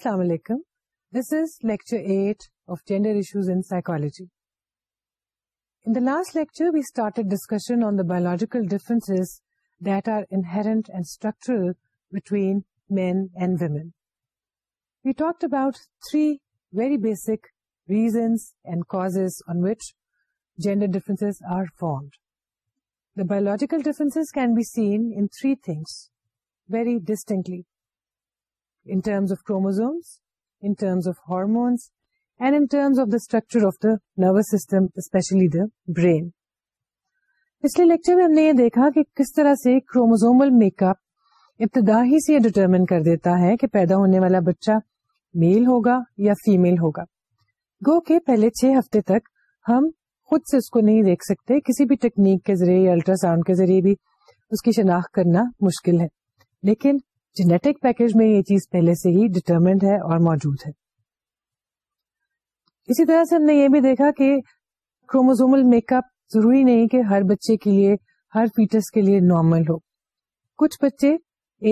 Assalamu alaikum. This is lecture 8 of Gender Issues in Psychology. In the last lecture, we started discussion on the biological differences that are inherent and structural between men and women. We talked about three very basic reasons and causes on which gender differences are formed. The biological differences can be seen in three things very distinctly. ہم نے کہ پیدا ہونے والا بچہ میل ہوگا یا female ہوگا گو کے پہلے چھ ہفتے تک ہم خود سے اس کو نہیں دیکھ سکتے کسی بھی ٹیکنیک کے ذریعے یا الٹراساؤنڈ کے ذریعے بھی اس کی شناخت کرنا مشکل ہے لیکن جینیٹک پیکج میں یہ چیز پہلے سے ہی ڈٹرمنڈ ہے اور موجود ہے اسی طرح سے ہم نے یہ بھی دیکھا کہ کروموزومل میک اپ ضروری نہیں کہ ہر بچے کے لیے ہر فیٹس کے لیے نارمل ہو کچھ بچے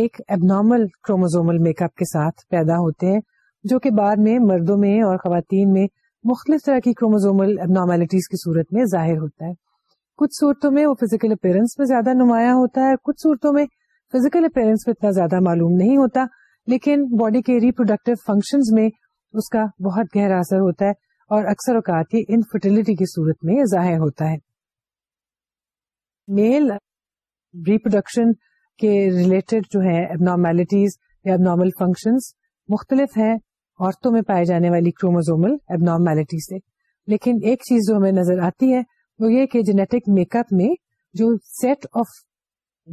ایک abnormal chromosomal make up کے ساتھ پیدا ہوتے ہیں جو کہ بعد میں مردوں میں اور خواتین میں مختلف طرح کی کروموزومل اب نارملٹیز کی صورت میں ظاہر ہوتا ہے کچھ صورتوں میں وہ فیزیکل اپیرنس میں زیادہ نمایاں ہوتا ہے کچھ صورتوں میں فزیکل اپیرنس کو اتنا زیادہ معلوم نہیں ہوتا لیکن باڈی کے ریپروڈکٹیو فنکشنز میں اس کا بہت گہرا اثر ہوتا ہے اور اکثر اوقات یہ انفرٹیلٹی کی صورت میں ظاہر ہوتا ہے میل ریپروڈکشن کے ریلیٹڈ جو ہے اب نارمیلٹیز یا اب نارمل فنکشنز مختلف ہیں عورتوں میں پائے جانے والی کروموزومل اب نارمیلٹی سے لیکن ایک چیز جو ہمیں نظر آتی ہے وہ یہ کہ جینیٹک میک اپ میں جو سیٹ آف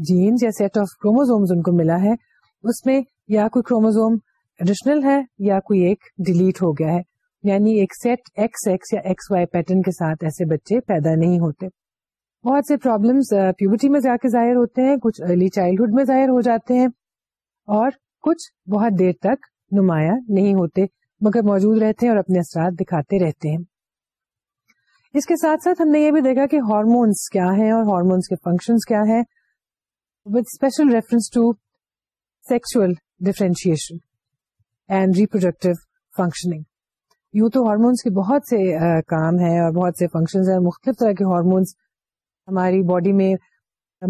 جینس یا سیٹ آف کروموزوم کو ملا ہے اس میں یا کوئی کروموزوم ایڈیشنل ہے یا کوئی ایک ڈیلیٹ ہو گیا ہے یعنی ایک سیٹ ایکس ایکس یا ایکس وائی پیٹرن کے ساتھ ایسے بچے پیدا نہیں ہوتے بہت سے پرابلمس پیوبٹی میں جا کے ظاہر ہوتے ہیں کچھ ارلی چائلڈہڈ میں ظاہر ہو جاتے ہیں اور کچھ بہت دیر تک نمایاں نہیں ہوتے مگر موجود رہتے ہیں اور اپنے اثرات دکھاتے رہتے ہیں اس کے ساتھ ساتھ ہم نے یہ بھی دیکھا کہ ہارمونس کیا ہیں اور ہارمونس کے فنکشنس کیا ہیں with special reference to sexual differentiation and reproductive functioning یوں تو ہارمونس کے بہت سے کام ہیں اور بہت سے فنکشنز ہیں مختلف طرح کے ہارمونس ہماری باڈی میں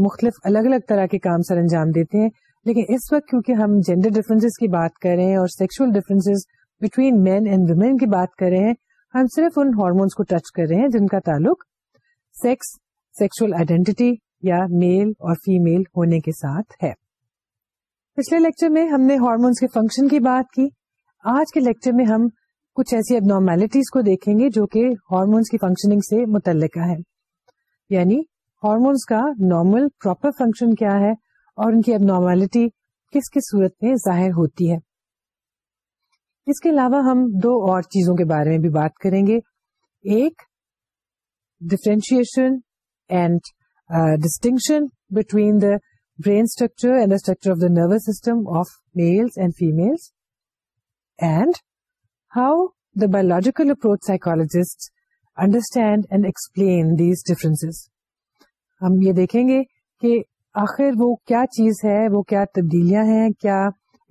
مختلف الگ الگ طرح کے کام سر انجام دیتے ہیں لیکن اس وقت کیونکہ ہم جینڈر ڈفرینسز کی بات کر رہے ہیں اور sexual differences between men and women کی بات کر رہے ہیں ہم صرف ان ہارمونس کو ٹچ کر رہے ہیں جن کا تعلق سیکس سیکشل آئیڈینٹی یا میل اور فیمل ہونے کے ساتھ ہے پچھلے لیکچر میں ہم نے ہارمونس کے فنکشن کی بات کی آج کے لیکچر میں ہم کچھ ایسی اب نارمیلٹیز کو دیکھیں گے جو کہ ہارمونس کی فنکشننگ سے متعلقہ ہے یعنی ہارمونس کا نارمل پراپر فنکشن کیا ہے اور ان کی اب نارمیلٹی کس کی صورت میں ظاہر ہوتی ہے اس کے علاوہ ہم دو اور چیزوں کے بارے میں بھی بات کریں گے ایک differentiation and distinction between the brain structure and structure of the nervous system of males and females and how the biological approach psychologists understand and explain these differences. ہم یہ دیکھیں گے کہ آخر وہ کیا چیز ہے وہ کیا تبدیلیاں ہیں کیا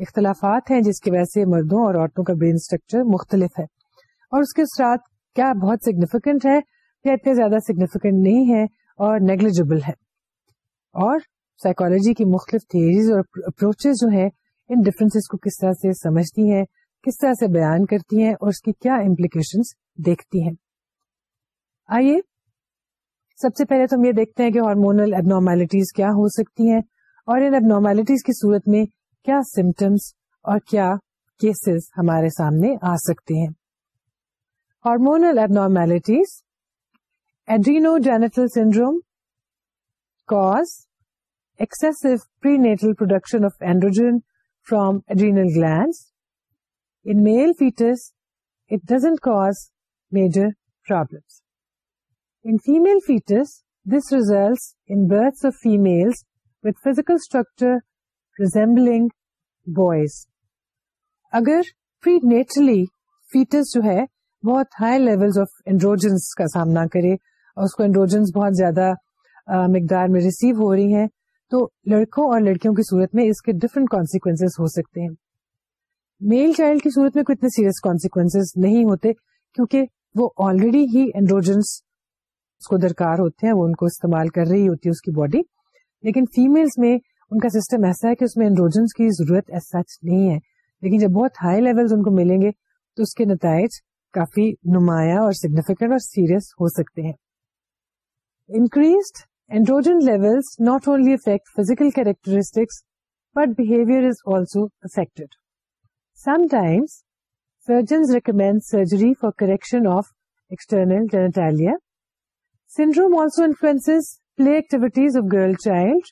اختلافات ہیں جس کی وجہ سے مردوں اور عورتوں کا برین اسٹرکچر مختلف ہے اور اس کے اثرات کیا بہت سگنیفیکنٹ ہے یا اتنے زیادہ سگنیفیکینٹ نہیں ہے اور نیگلیجبل ہے اور سائیکالوجی کی مختلف تھیریز اور اپروچز جو ہیں ان ڈفرینس کو کس طرح سے سمجھتی ہیں کس طرح سے بیان کرتی ہیں اور اس کی کیا امپلیکیشن دیکھتی ہیں آئیے سب سے پہلے تو ہم یہ دیکھتے ہیں کہ ہارمونل اب نارمیلٹیز کیا ہو سکتی ہیں اور ان اب نارمیلٹیز کی صورت میں کیا سمٹمس اور کیا کیسز ہمارے سامنے آ سکتے ہیں hormonal abnormalities adrenogenital syndrome causes extra production of androgen from adrenal gland causes major problem in female foetus this results in birth of females with physical structure resembling boys اگر پری نیٹرلی fats جو ہے بہت high level of androgens کا سامنا کرے اور اس کو انڈروجنس بہت زیادہ مقدار میں ریسیو ہو رہی ہیں تو لڑکوں اور لڑکیوں کی صورت میں اس کے ڈفرینٹ کانسیکوینس ہو سکتے ہیں میل چائلڈ کی صورت میں کوئی اتنے سیریس کانسیکوینس نہیں ہوتے کیونکہ وہ آلریڈی ہی اس کو درکار ہوتے ہیں وہ ان کو استعمال کر رہی ہوتی ہے اس کی باڈی لیکن فیملس میں ان کا سسٹم ایسا ہے کہ اس میں انڈروجنس کی ضرورت سچ نہیں ہے لیکن جب بہت ہائی لیول ان کو ملیں گے تو اس کے نتائج کافی نمایاں اور سگنیفیکینٹ اور سیریس ہو سکتے ہیں Increased androgen levels not only affect physical characteristics, but behavior is also affected. Sometimes, surgeons recommend surgery for correction of external genitalia. Syndrome also influences play activities of girl child.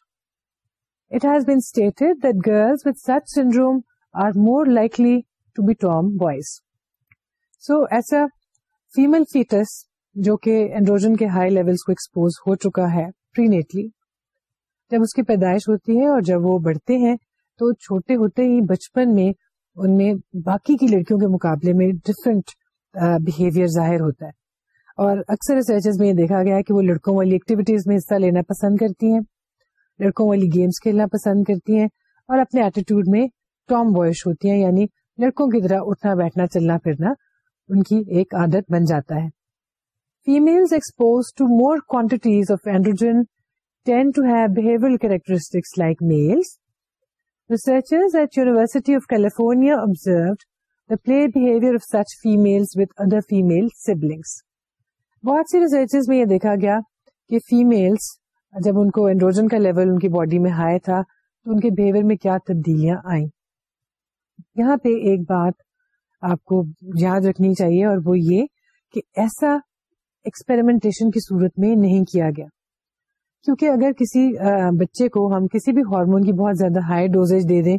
It has been stated that girls with such syndrome are more likely to be tomboys. So, as a female fetus جو کہ androgen کے high level کو expose ہو چکا ہے پرینیٹلی neatly جب اس کی پیدائش ہوتی ہے اور جب وہ بڑھتے ہیں تو چھوٹے ہوتے ہی بچپن میں ان میں باقی کی لڑکیوں کے مقابلے میں ڈفرینٹ بہیویئر ظاہر ہوتا ہے اور اکثر ریسرچز میں یہ دیکھا گیا ہے کہ وہ لڑکوں والی ایکٹیویٹیز میں حصہ لینا پسند کرتی ہیں لڑکوں والی گیمز کھیلنا پسند کرتی ہیں اور اپنے ایٹیٹیوڈ میں ٹام بوائش ہوتی ہیں یعنی لڑکوں کی طرح اٹھنا بیٹھنا چلنا پھرنا ان کی ایک عادت بن جاتا ہے females exposed to more quantities of androgen tend to have behavioral characteristics like males. Researchers at University of California observed the play behavior of such females with other female siblings. بہت سی ریسرچز میں یہ دیکھا گیا کہ families جب ان کو اینڈروجن کا لیول ان کی باڈی میں ہائی تھا تو ان کے بہیویئر میں کیا تبدیلیاں آئیں یہاں پہ ایک بات آپ کو یاد رکھنی چاہیے اور وہ یہ کہ ایسا ایکسپیریمنٹیشن کی صورت میں نہیں کیا گیا کیونکہ اگر کسی بچے کو ہم کسی بھی ہارمون کی بہت زیادہ ہائی ڈوز دے دیں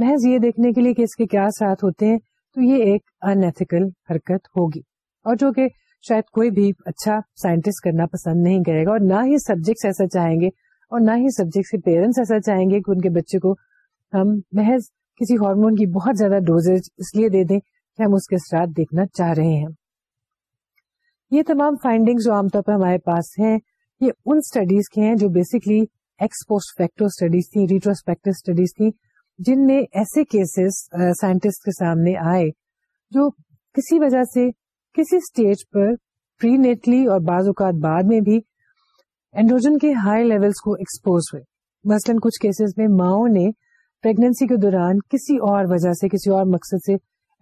محض یہ دیکھنے کے لیے کہ اس کے کیا ساتھ ہوتے ہیں تو یہ ایک انتیکل حرکت ہوگی اور جو کہ شاید کوئی بھی اچھا سائنٹسٹ کرنا پسند نہیں کرے گا اور نہ ہی سبجیکٹس ایسا چاہیں گے اور نہ ہی سبجیکٹس کے پیرنٹس ایسا چاہیں گے کہ ان کے بچے کو ہم محض کسی ہارمون کی بہت زیادہ ڈوز اس لیے دے دیں کہ ہم اس کے ساتھ دیکھنا چاہ رہے ہیں یہ تمام فائنڈنگ جو عام طور پر ہمارے پاس ہیں یہ ان اسٹڈیز کے ہیں جو basically ex post facto studies تھیں ریٹروسپیکٹو اسٹڈیز تھیں جن میں ایسے کیسز سائنٹسٹ کے سامنے آئے جو کسی وجہ سے کسی اسٹیج پر پری نیٹلی اور بعض اوقات بعد میں بھی اینڈروجن کے ہائی لیولس کو ایکسپوز ہوئے مثلاً کچھ کیسز میں ماؤں نے پرگنسی کے دوران کسی اور وجہ سے کسی اور مقصد سے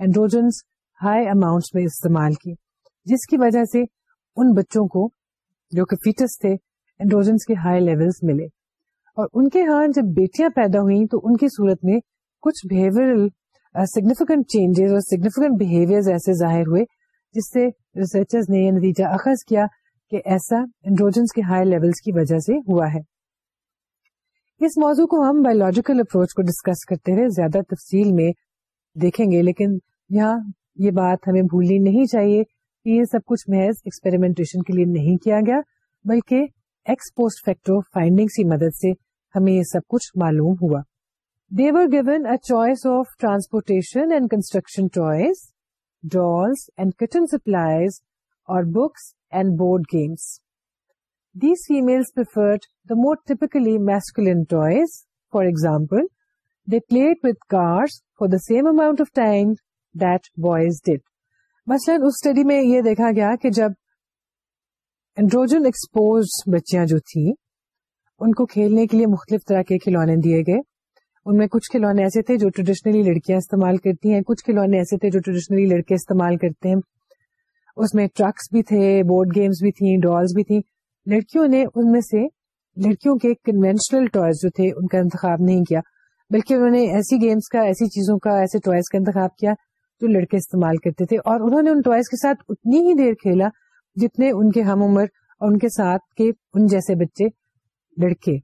اینڈروجنس ہائی اماؤنٹس میں استعمال کی جس کی وجہ سے ان بچوں کو جو کہ فیٹس تھے انڈروجنس کے ہائی لیول ملے اور ان کے ہاں جب بیٹیاں پیدا ہوئیں تو ان کی صورت میں کچھ بہیویئر سگنیفیکینٹ سگنیفیکینٹ چینجز اور ایسے ظاہر ہوئے جس سے ریسرچر نے یہ نتیجہ اخذ کیا کہ ایسا انڈروجنس کے ہائی لیول کی وجہ سے ہوا ہے اس موضوع کو ہم بایولوجیکل اپروچ کو ڈسکس کرتے ہوئے زیادہ تفصیل میں دیکھیں گے لیکن یہاں یہ بات ہمیں بھولنی نہیں چاہیے یہ سب کچھ محض ایکسپیریمنٹیشن کے لیے نہیں کیا گیا بلکہ ایکس پوسٹ فیکٹو فائنڈنگ کی مدد سے ہمیں یہ سب کچھ معلوم ہوا they were given a choice of transportation and construction toys dolls and kitchen supplies اور books and board games these female the more typically masculine toys for example they played with cars for the same amount of time that boys did مثلاً اس study میں یہ دیکھا گیا کہ جب انڈروجن expose بچیاں جو تھیں ان کو کھیلنے کے لیے مختلف طرح کے کھلونے دیے گئے ان میں کچھ کھلونے ایسے تھے جو ٹریڈیشنلی لڑکیاں استعمال کرتی ہیں کچھ کھلونے ایسے تھے جو ٹریڈیشنلی لڑکے استعمال کرتے ہیں اس میں ٹرکس بھی تھے بورڈ گیمز بھی تھیں ڈالز بھی تھیں لڑکیوں نے ان میں سے لڑکیوں کے کنوینشنل ٹوائز جو تھے ان کا انتخاب نہیں کیا بلکہ انہوں نے ایسی گیمز کا ایسی چیزوں کا ایسے ٹوائز کا انتخاب کیا لڑکے استعمال کرتے تھے اور انہوں نے ان ٹوائز کے ساتھ اتنی ہی دیر کھیلا جتنے ان کے ہم عمر اور ان کے ساتھ کے ان جیسے بچے لڑکے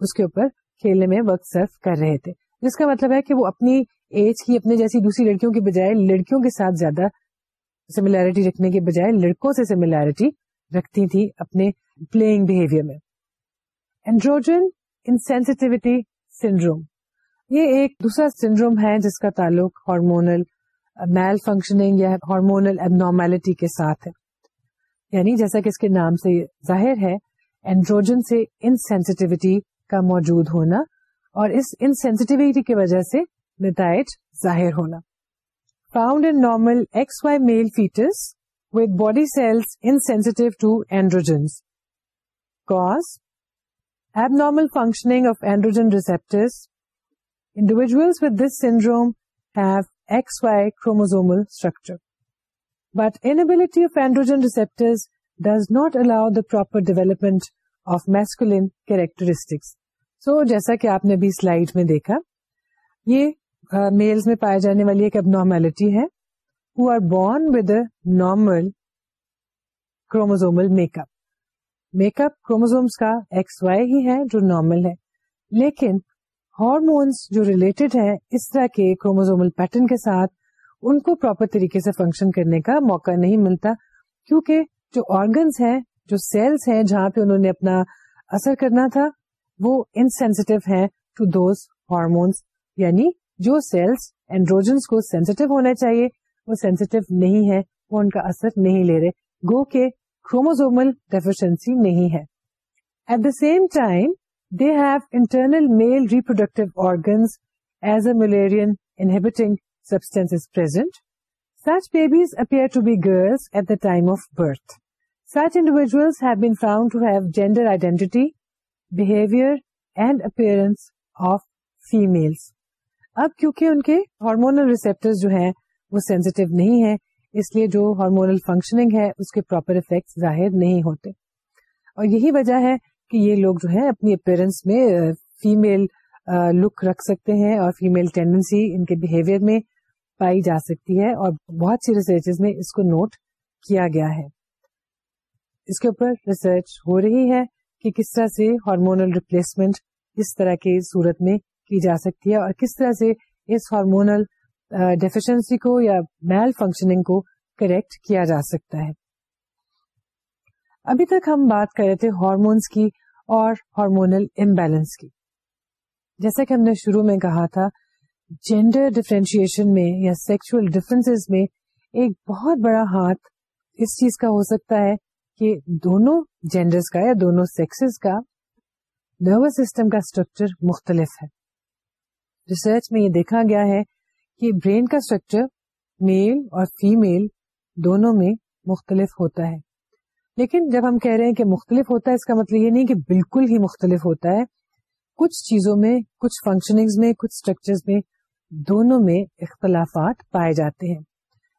اس کے اوپر کھیلنے میں وقت صرف کر رہے تھے جس کا مطلب ہے کہ وہ اپنی ایج کی اپنے جیسی دوسری لڑکیوں کی بجائے لڑکیوں کے ساتھ زیادہ سملیرٹی رکھنے کے بجائے لڑکوں سے سملیرٹی رکھتی تھی اپنے پلئنگ بہیویئر میں اینڈروجن سنڈروم یہ ایک دوسرا سنڈروم ہے جس کا تعلق ہارمونل میل فنکشننگ یا ہارمونل اب نارمیلٹی کے ساتھ ہے یعنی جیسا کہ اس کے نام سے ظاہر ہے اینڈروجن سے انسینسٹیوٹی کا موجود ہونا اور اس انسینسٹیوٹی کی وجہ سے نتائج ظاہر ہونا found in normal X Y male foetus with body cells insensitive to androgen normal functioning of androgen receptors individuals with this syndrome have but inability of proper receptor development of characteristics. Characteristics جیسا کہ آپ نے ابھی slide میں دیکھا یہ mills میں پائے جانے والی ایک اب نارمیلٹی ہے make up make up chromosomes کا ایکس وائی ہی ہے جو نارمل ہے لیکن ہارمونس جو ریلیٹڈ ہیں اس طرح کے کروموزومل پیٹرن کے ساتھ ان کو پراپر طریقے سے فنکشن کرنے کا موقع نہیں ملتا کیونکہ جو آرگنس ہیں جو سیلس ہیں جہاں پہ انہوں نے اپنا اثر کرنا تھا وہ انسینسٹیو ہیں ٹو دوز ہارمونس یعنی جو سیلس اینڈروجنس کو سینسٹیو ہونا چاہیے وہ سینسٹیو نہیں ہے وہ ان کا اثر نہیں لے رہے گو کے کروموزومل ڈیفیشنسی نہیں ہے at the same time they have internal male reproductive organs as a Mullerian inhibiting substance such baby appear to be girl at the time of birth such individual have been found to have gender identity behaviour and appearance of female اب کیونکہ ان کے hormonal receptor جو ہیں وہ sensitive نہیں ہیں اس لیے جو ہارمونل فنکشننگ ہے اس کے پراپر افیکٹ ظاہر نہیں ہوتے اور یہی وجہ ہے کہ یہ لوگ جو ہے اپنی اپیرنس میں فیمل لک رکھ سکتے ہیں اور فیمل ٹینڈنسی ان کے بہیویئر میں پائی جا سکتی ہے اور بہت سی ریسرچ میں اس کو نوٹ کیا گیا ہے اس کے اوپر ریسرچ ہو رہی ہے کہ کس طرح سے ہارمونل ریپلیسمنٹ اس طرح کے صورت میں کی جا سکتی ہے اور کس طرح سے اس ہارمونل ڈیفیشنسی کو یا میل فنکشننگ کو کریکٹ کیا جا سکتا ہے ابھی تک ہم بات کر رہے تھے ہارمونس کی اور ہارمونل امبیلنس کی جیسا کہ ہم نے شروع میں کہا تھا جینڈر ڈفرینشیشن میں یا سیکچل ڈفرینس میں ایک بہت بڑا ہاتھ اس چیز کا ہو سکتا ہے کہ دونوں جینڈرز کا یا دونوں سیکسز کا نروس سسٹم کا اسٹرکچر مختلف ہے ریسرچ میں یہ دیکھا گیا ہے کہ برین کا اسٹرکچر میل اور فیمل دونوں میں مختلف ہوتا ہے لیکن جب ہم کہہ رہے ہیں کہ مختلف ہوتا ہے اس کا مطلب یہ نہیں کہ بالکل ہی مختلف ہوتا ہے کچھ چیزوں میں کچھ فنکشننگ میں کچھ اسٹرکچر میں دونوں میں اختلافات پائے جاتے ہیں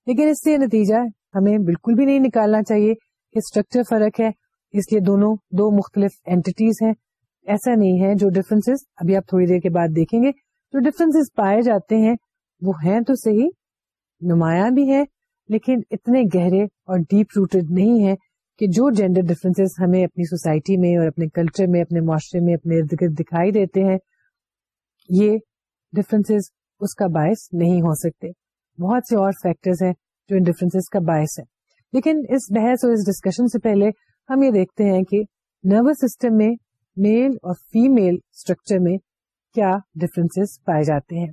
لیکن اس سے نتیجہ ہمیں بالکل بھی نہیں نکالنا چاہیے کہ اسٹرکچر فرق ہے اس لیے دونوں دو مختلف اینٹیز ہیں ایسا نہیں ہے جو ڈفرینس ابھی آپ تھوڑی دیر کے بعد دیکھیں گے جو ڈفرینس پائے جاتے ہیں وہ ہیں تو صحیح نمایاں بھی ہے لیکن اتنے گہرے اور ڈیپ روٹیڈ نہیں ہے کہ جو جینڈر ڈفرینس ہمیں اپنی سوسائٹی میں اور اپنے کلچر میں اپنے معاشرے میں اپنے ارد گرد دکھائی دیتے ہیں یہ ڈفرینس اس کا باعث نہیں ہو سکتے بہت سے اور فیکٹرز ہیں جو ان ڈفرینس کا باعث ہے لیکن اس بحث اور اس ڈسکشن سے پہلے ہم یہ دیکھتے ہیں کہ نروس سسٹم میں میل اور فیمل اسٹرکچر میں کیا ڈفرینس پائے جاتے ہیں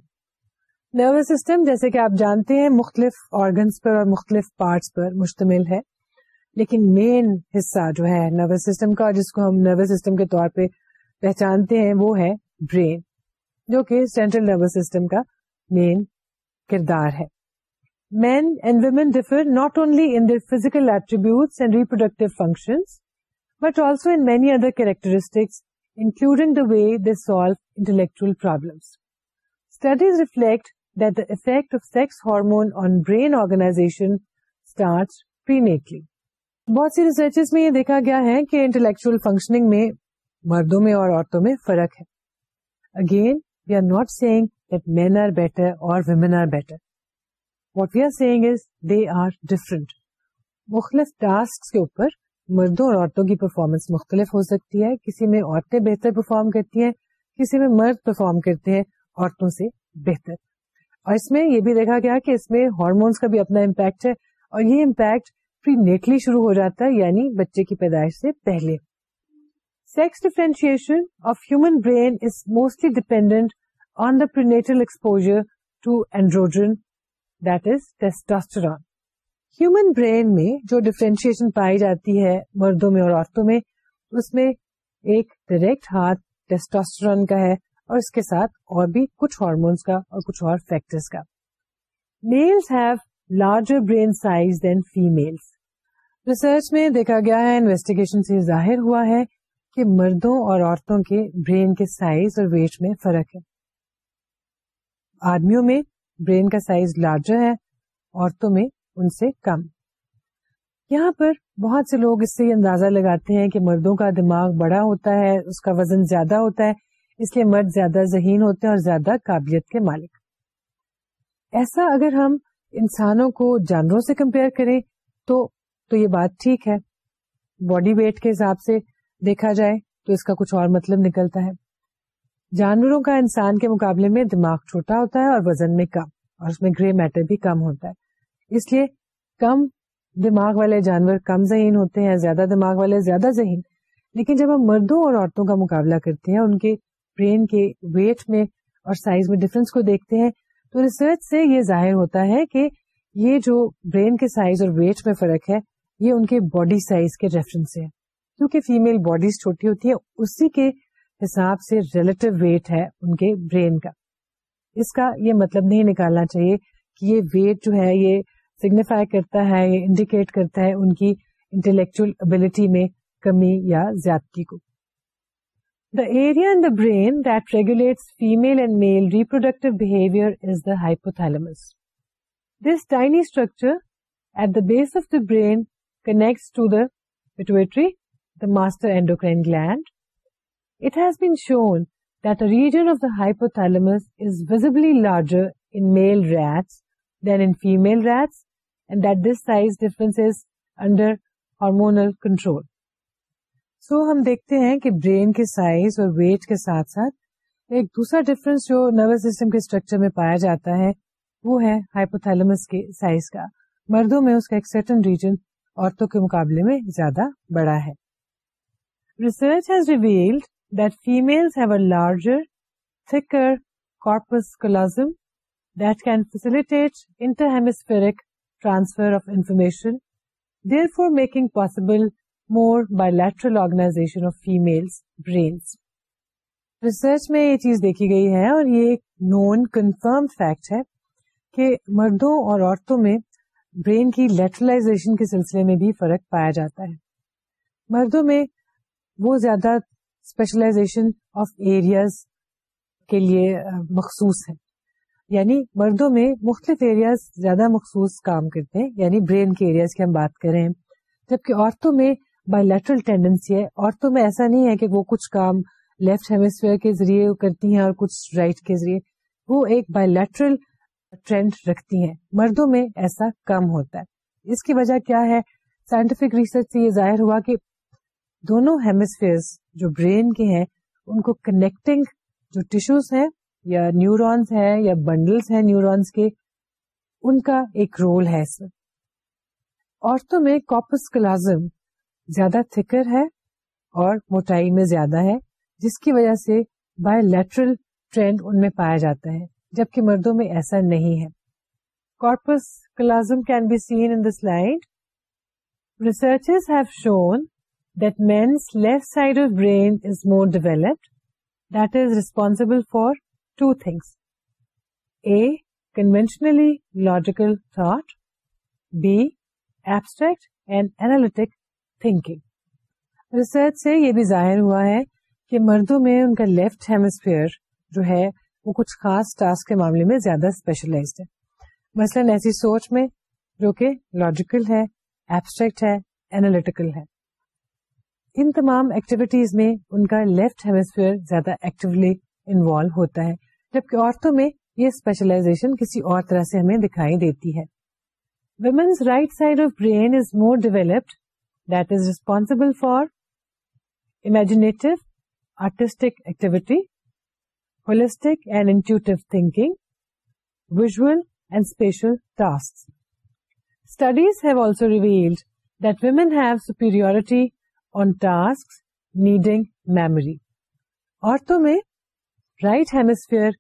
نروس سسٹم جیسے کہ آپ جانتے ہیں مختلف آرگنس پر اور مختلف پارٹس پر مشتمل ہے لیکن مین حصہ جو ہے نروس سسٹم کا جس کو ہم نروس سسٹم کے طور پہ پہچانتے ہیں وہ ہے برین جو کہ سینٹرل نروس سسٹم کا مین کردار ہے men and women differ not only in their physical and reproductive function but also in many other characteristics including the way they solve intellectual studies reflect that the effect of sex hormone on brain organisation start prenatally بہت سی research میں یہ دیکھا گیا ہے کہ intellectual functioning میں مردوں میں اور عورتوں میں فرق ہے again we are not seeing men are are are are better better اور what we seeing is they different مختلف ٹاسک کے اوپر مردوں اور عورتوں کی پرفارمنس مختلف ہو سکتی ہے کسی میں عورتیں بہتر پرفارم کرتی ہیں کسی میں مرد پرفارم کرتے ہیں عورتوں سے بہتر اور اس میں یہ بھی دیکھا گیا کہ اس میں ہارمونس کا بھی اپنا امپیکٹ ہے اور یہ امپیکٹ نیٹلی شروع ہو جاتا ہے یعنی بچے کی پیدائش سے پہلے sex differentiation of human brain is mostly dependent on the prenatal exposure to androgen that is testosterone human brain میں جو ڈیفرینشیشن پائی جاتی ہے مردوں میں اور عورتوں میں اس میں ایک ڈائریکٹ ہاتھ ٹیسٹاسٹر کا ہے اور اس کے ساتھ اور بھی کچھ ہارمونس کا اور کچھ اور فیکٹرس کا males have larger brain size than females research میں دیکھا گیا ہے انویسٹیگیشن سے ظاہر ہوا ہے کہ مردوں اور عورتوں عورتوں کے کے برین برین سائز سائز اور ویٹ میں میں میں فرق ہے ہے آدمیوں کا لارجر ان سے کم یہاں پر بہت سے لوگ اس سے اندازہ لگاتے ہیں کہ مردوں کا دماغ بڑا ہوتا ہے اس کا وزن زیادہ ہوتا ہے اس لیے مرد زیادہ ذہین ہوتے ہیں اور زیادہ قابلیت کے مالک ایسا اگر ہم انسانوں کو جانوروں سے کمپیئر کریں تو تو یہ بات ٹھیک ہے باڈی ویٹ کے حساب سے دیکھا جائے تو اس کا کچھ اور مطلب نکلتا ہے جانوروں کا انسان کے مقابلے میں دماغ چھوٹا ہوتا ہے اور وزن میں کم اور اس میں گرے میٹر بھی کم ہوتا ہے اس لیے کم دماغ والے جانور کم ذہین ہوتے ہیں زیادہ دماغ والے زیادہ ذہین لیکن جب ہم مردوں اور عورتوں کا مقابلہ کرتے ہیں ان کے برین کے ویٹ میں اور سائز میں ڈفرنس کو دیکھتے ہیں تو ریسرچ سے یہ ظاہر ہوتا ہے کہ یہ جو برین کے سائز اور ویٹ میں فرق ہے یہ ان کے باڈی سائز کے ریفرنس ہے کیونکہ فیمل باڈیز چھوٹی ہوتی ہے اسی کے حساب سے ریلیٹو ویٹ ہے ان کے برین کا اس کا یہ مطلب نہیں نکالنا چاہیے کہ یہ ویٹ جو ہے یہ سگنیفائی کرتا ہے یہ انڈیکیٹ کرتا ہے ان کی انٹلیکچل ابلٹی میں کمی یا زیادتی کو the area in the brain that regulate female and male reproductive behaviour is the ہائپوس this tiny structure at the base of the brain کنیکٹوٹرینڈ under hormonal control so ہم دیکھتے ہیں کہ برین کے سائز اور ویٹ کے ساتھ ساتھ ایک دوسرا ڈفرنس جو نروس سسٹم کے اسٹرکچر میں پایا جاتا ہے وہ ہے ہائپوتھیلمس کے سائز کا مردوں میں اس کا ایک سرٹن ریجن عورتوں کے مقابلے میں زیادہ بڑا ہے research has revealed that that larger thicker corpus callosum can facilitate ارجرٹیٹ transfer of information therefore making possible more bilateral organisation of female brains research میں یہ چیز دیکھی گئی ہے اور یہ ایک نون کنفرم فیکٹ ہے کہ مردوں اور عورتوں میں برین کی لیٹرلائزیشن کے سلسلے میں بھی فرق پایا جاتا ہے مردوں میں وہ زیادہ اسپیشلائزیشن آف ایریاز کے لیے مخصوص ہے یعنی مردوں میں مختلف ایریاز زیادہ مخصوص کام کرتے ہیں یعنی برین کے ایریاز کی ہم بات کریں جبکہ عورتوں میں بائی لیٹرل ٹینڈنسی ہے عورتوں میں ایسا نہیں ہے کہ وہ کچھ کام لیفٹ ہیمسفیئر کے ذریعے کرتی ہیں اور کچھ رائٹ right کے ذریعے وہ ایک بائی لیٹرل ٹرینڈ رکھتی ہیں مردوں میں ایسا کم ہوتا ہے اس کی وجہ کیا ہے سائنٹیفک ریسرچ سے یہ ظاہر ہوا کہ دونوں ہیمسفیئر جو برین کے ہیں ان کو کنیکٹنگ جو ٹشوز ہیں یا نیورونس ہیں یا بنڈلس ہیں نیورونس کے ان کا ایک رول ہے عورتوں میں کاپس کلازم زیادہ تھکر ہے اور موٹائی میں زیادہ ہے جس کی وجہ سے بایولیٹرل ٹرینڈ ان میں پایا جاتا ہے جبکہ مردوں میں ایسا نہیں ہے corpus callosum can be seen in slide research have shown that men's left side of brain is more developed that is responsible for two things a conventionally logical thought be abstract and analytic thinking research سے یہ بھی ظاہر ہوا ہے کہ مردوں میں ان کا لیفٹ ہیمسفیئر جو ہے وہ کچھ خاص ٹاسک کے معاملے میں زیادہ اسپیشلائزڈ ہے مثلاً ایسی سوچ میں جو کہ لاجیکل ہے ایبسٹریکٹ ہے اینالیٹیکل ہے ان تمام ایکٹیویٹیز میں ان کا لیفٹ ہیمسفیئر زیادہ ایکٹیولی انوالو ہوتا ہے جبکہ عورتوں میں یہ اسپیشلائزیشن کسی اور طرح سے ہمیں دکھائی دیتی ہے women's right side of brain is more developed that is responsible for imaginative artistic activity holistic studies needing memory عورتوں میں رائٹ ہیمسفیئر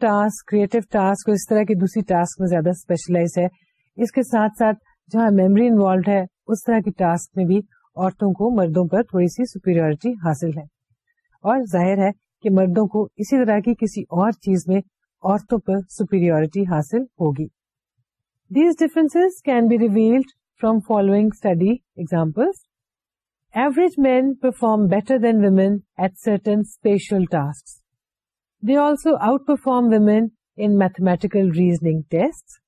ٹاسک اور اس طرح کی دوسری ٹاسک میں زیادہ اسپیشلائز ہے اس کے ساتھ ساتھ جہاں میموری انوالوڈ ہے اس طرح کی ٹاسک میں بھی عورتوں کو مردوں پر تھوڑی سی سپیریورٹی حاصل ہے اور ظاہر ہے کہ مردوں کو اسی طرح کی کسی اور چیز میں عورتوں پر سپیریورٹی حاصل ہوگی these difference can be revealed from following study example average men perform better than women at certain spatial task they also outperform women in mathematical reasoning test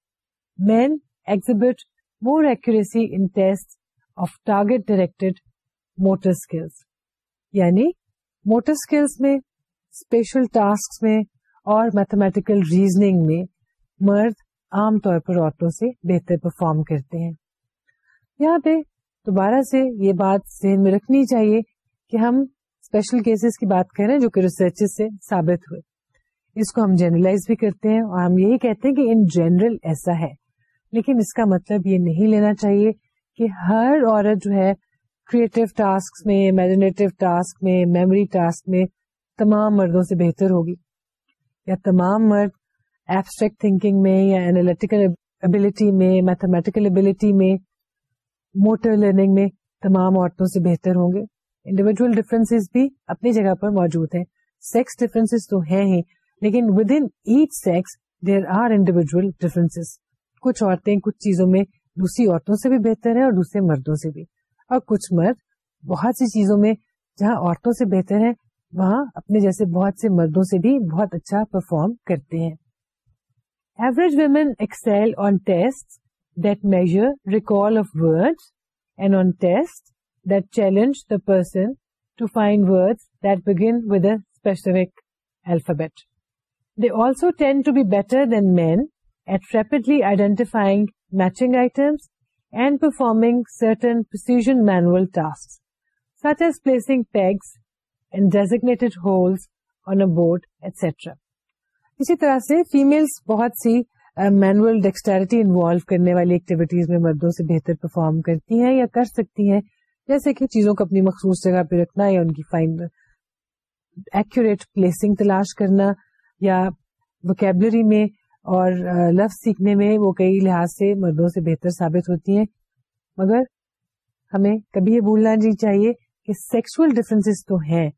men exhibit more accuracy of target directed motor skills یعنی motor skills میں special task میں اور mathematical reasoning میں مرد عام طور پر عورتوں سے بہتر پرفارم کرتے ہیں یہاں پہ دوبارہ سے یہ بات ذہن میں رکھنی چاہیے کہ ہم اسپیشل کیسز کی بات کریں جو کہ ریسرچ سے ثابت ہوئے اس کو ہم جنرلائز بھی کرتے ہیں اور ہم یہی کہتے ہیں کہ ان جنرل ایسا ہے لیکن اس کا مطلب یہ نہیں لینا چاہیے کہ ہر عورت جو ہے کریٹو ٹاسک میں ٹاسک میں میموری ٹاسک میں تمام مردوں سے بہتر ہوگی یا تمام مرد ایبسٹریکٹ تھنکنگ میں یا ابلیٹی میں میتھمیٹیکل ابلیٹی میں موٹر لرننگ میں تمام عورتوں سے بہتر ہوں گے انڈیویجل ڈفرینس بھی اپنی جگہ پر موجود ہیں سیکس ڈفرینس تو ہیں ہی لیکن within each sex there are individual difference کچھ عورتیں کچھ چیزوں میں دوسری عورتوں سے بھی بہتر ہیں اور دوسرے مردوں سے بھی اور کچھ مرد بہت سی چیزوں میں جہاں عورتوں سے بہتر ہیں وہاں اپنے جیسے بہت سے مردوں سے بھی بہت اچھا پرفارم کرتے ہیں average women excel on test that measure recall of word and on test that challenge the person to find word that begin with specific alphabet they also tend to be better than men at rapidly identifying matching items and performing certain per manual task such as placing pegs board ایٹرا اسی طرح سے families بہت سی Manuel ڈیکسٹریٹی involve کرنے والی activities میں مردوں سے بہتر پرفارم کرتی ہیں یا کر سکتی ہیں جیسے کہ چیزوں کو اپنی مخصوص جگہ پہ رکھنا یا ان کی فائن ایکوریٹ پلیسنگ تلاش کرنا یا وکیبلری میں اور uh, لفظ سیکھنے میں وہ کئی لحاظ سے مردوں سے بہتر ثابت ہوتی ہیں مگر ہمیں کبھی یہ بھولنا نہیں چاہیے کہ سیکسل ڈفرینس تو ہیں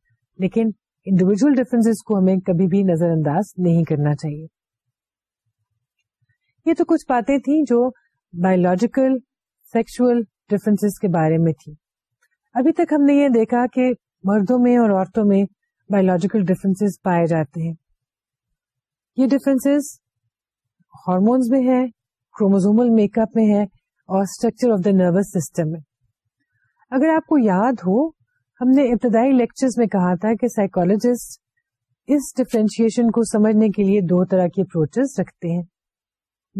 لیکن انڈیویجل ڈفرینس کو ہمیں کبھی بھی نظر انداز نہیں کرنا چاہیے یہ تو کچھ باتیں تھیں جو بایولوجیکل سیکچوئل ڈفرینس کے بارے میں تھی ابھی تک ہم نے یہ دیکھا کہ مردوں میں اور عورتوں میں بایولوجیکل ڈفرینس پائے جاتے ہیں یہ ڈفرینس ہارمونس میں ہے کروموزومل میک اپ میں ہے اور structure of the nervous system میں اگر آپ کو یاد ہو ہم نے ابتدائی لیکچرز میں کہا تھا کہ سائیکولوجسٹ اس ڈفرینشیشن کو سمجھنے کے لیے دو طرح کی اپروچ رکھتے ہیں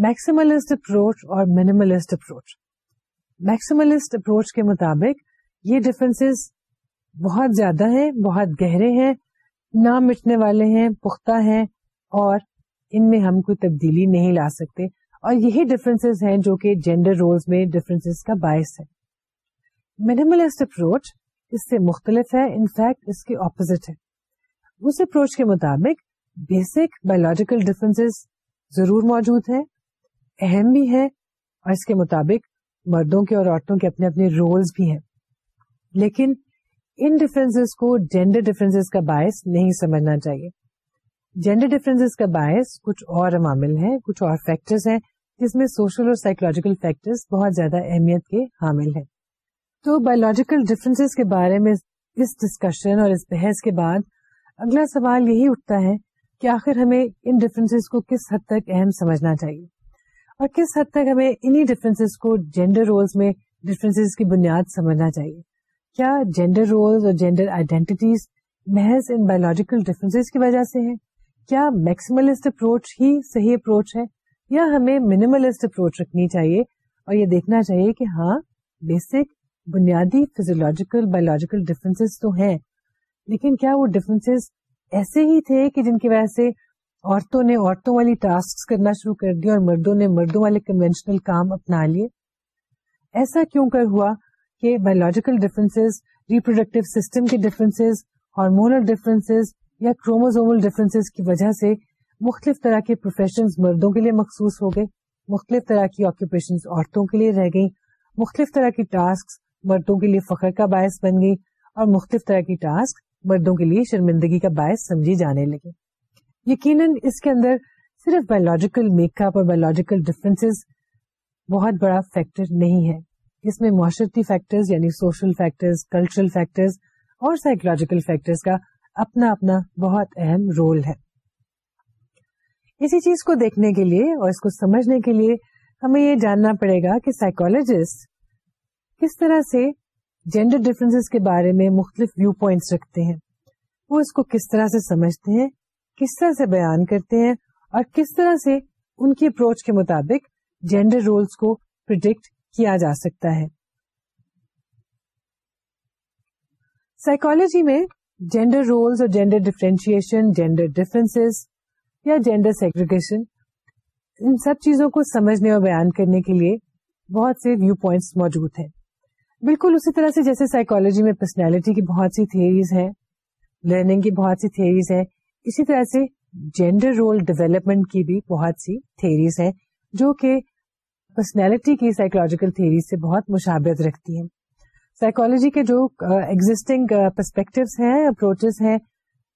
میکسیملسٹ اپروچ اور منیملسٹ اپروچ میکسیملسٹ اپروچ کے مطابق یہ ڈفرینس بہت زیادہ ہیں بہت گہرے ہیں نہ مٹنے والے ہیں پختہ ہیں اور ان میں ہم کوئی تبدیلی نہیں لا سکتے اور یہی ڈفرینس ہیں جو کہ جینڈر رولز میں ڈفرینس کا باعث ہے منیملسٹ اپروچ اس سے مختلف ہے انفیکٹ اس کے اپوزٹ ہے اس اپروچ کے مطابق بیسک بایولوجیکل ڈفرینس ضرور موجود ہیں اہم بھی ہیں اور اس کے مطابق مردوں کے اور عورتوں کے اپنے اپنے رولز بھی ہیں لیکن ان ڈفرینس کو جینڈر ڈفرینس کا باعث نہیں سمجھنا چاہیے جینڈر ڈفرینس کا باعث کچھ اور عوامل ہیں کچھ اور فیکٹرز ہیں جس میں سوشل اور سائیکولوجیکل فیکٹرز بہت زیادہ اہمیت کے حامل ہیں تو بایولوجیکل ڈفرینس کے بارے میں اس ڈسکشن اور اس بحث کے بعد اگلا سوال یہی اٹھتا ہے کہ آخر ہمیں ان ڈفرینس کو کس حد تک اہم سمجھنا چاہیے اور کس حد تک ہمیں ڈفرینس کو جینڈر رولس میں ڈفرینس کی بنیاد سمجھنا چاہیے کیا جینڈر رولس اور جینڈر آئیڈینٹیز محض ان بایولوجیکل ڈفرینس کی وجہ سے ہیں کیا میکسملسٹ اپروچ ہی صحیح اپروچ ہے یا ہمیں منیملسٹ اپروچ رکھنی چاہیے اور یہ دیکھنا چاہیے کہ ہاں بیسک بنیادی فیزولوجیکل بایولوجیکل ڈفرینس تو ہیں لیکن کیا وہ ڈفرینس ایسے ہی تھے کہ جن کی وجہ سے عورتوں نے عورتوں والی ٹاسک کرنا شروع کر دیا اور مردوں نے مردوں والے کنوینشنل کام اپنا لیے ایسا کیوں کر ہوا کہ بایولوجیکل ڈفرینس ریپروڈکٹیو سسٹم کے ڈفرینس ہارمونل ڈفرینس یا کروموزومل ڈفرینس کی وجہ سے مختلف طرح کے پروفیشنز مردوں کے لیے مخصوص ہو گئے مختلف طرح کی آکوپیشن عورتوں کے لیے رہ گئی مختلف طرح کی ٹاسک مردوں کے لیے فخر کا باعث بن گئی اور مختلف طرح کی ٹاسک مردوں کے لیے شرمندگی کا باعث سمجھی جانے لگے یقیناً اس کے اندر صرف بایولوجیکل میک اپ اور بایولوجیکل ڈفرینس بہت بڑا فیکٹر نہیں ہے اس میں معاشرتی فیکٹرز یعنی سوشل فیکٹرز کلچرل فیکٹرز اور سائیکولوجیکل فیکٹرز کا اپنا اپنا بہت اہم رول ہے اسی چیز کو دیکھنے کے لیے اور اس کو سمجھنے کے لیے ہمیں یہ جاننا پڑے گا کہ سائیکولوجسٹ کس طرح سے جینڈر ڈفرینس کے بارے میں مختلف ویو پوائنٹس رکھتے ہیں وہ اس کو کس طرح سے سمجھتے ہیں کس طرح سے بیان کرتے ہیں اور کس طرح سے ان کی اپروچ کے مطابق جینڈر رولس کو پرڈکٹ کیا جا سکتا ہے سائیکولوجی میں جینڈر رولس اور جینڈر ڈفرینشیشن جینڈر ڈفرینس یا جینڈر سیگریگیشن ان سب چیزوں کو سمجھنے اور بیان کرنے کے لیے بہت سے ویو پوائنٹس موجود ہیں بالکل اسی طرح سے جیسے سائیکالوجی میں پرسنالٹی کی بہت سی تھیریز ہیں لرننگ کی بہت سی تھیریز ہیں اسی طرح سے جینڈر رول ڈیولپمنٹ کی بھی بہت سی تھیریز ہیں جو کہ پرسنالٹی کی سائیکولوجیکل تھیریز سے بہت مشابت رکھتی ہیں سائیکولوجی کے جو ایگزٹنگ پرسپیکٹو ہیں اپروچز ہیں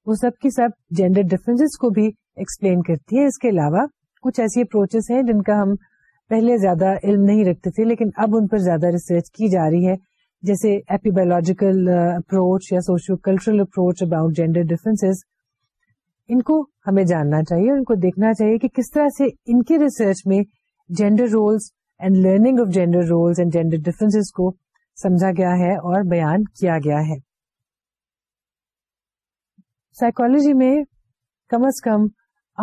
وہ سب کی سب جینڈر ڈفرینس کو بھی ایکسپلین کرتی ہے اس کے علاوہ کچھ ایسی اپروچز ہیں جن کا ہم پہلے زیادہ علم نہیں رکھتے تھے لیکن اب ان پر زیادہ ریسرچ کی جا رہی ہے جیسے ایپی بایولوجیکل اپروچ یا sociocultural approach about gender difference ان کو ہمیں جاننا چاہیے اور ان کو دیکھنا چاہیے کہ کس طرح سے ان کے ریسرچ میں gender roles and learning of gender roles and gender difference کو سمجھا گیا ہے اور بیان کیا گیا ہے سائیکولوجی میں کم از کم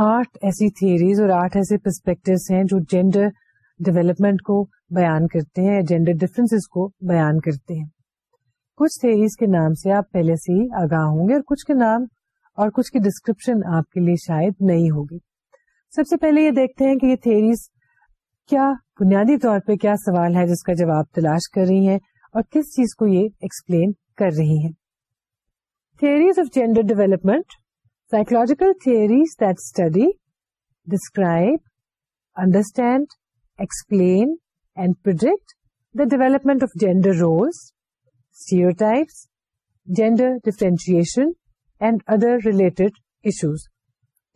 آٹھ ایسی تھیوریز اور آٹھ ایسے پرسپیکٹو ہیں جو جینڈر ڈیولپمنٹ کو بیان کرتے ہیں جینڈر ڈفرینس کو بیان کرتے ہیں کچھ تھیریز کے نام سے آپ پہلے سے ہی آگاہ ہوں گے اور کچھ کے نام اور کچھ کی ڈسکرپشن آپ کے لیے شاید نہیں ہوگی سب سے پہلے یہ دیکھتے ہیں کہ یہ تھیریز کیا بنیادی طور پہ کیا سوال ہے جس کا جواب تلاش کر رہی ہیں اور کس چیز کو یہ ایکسپلین کر رہی ہیں theories of gender development psychological theories that study describe understand development of gender roles types gender differentiation and other related issues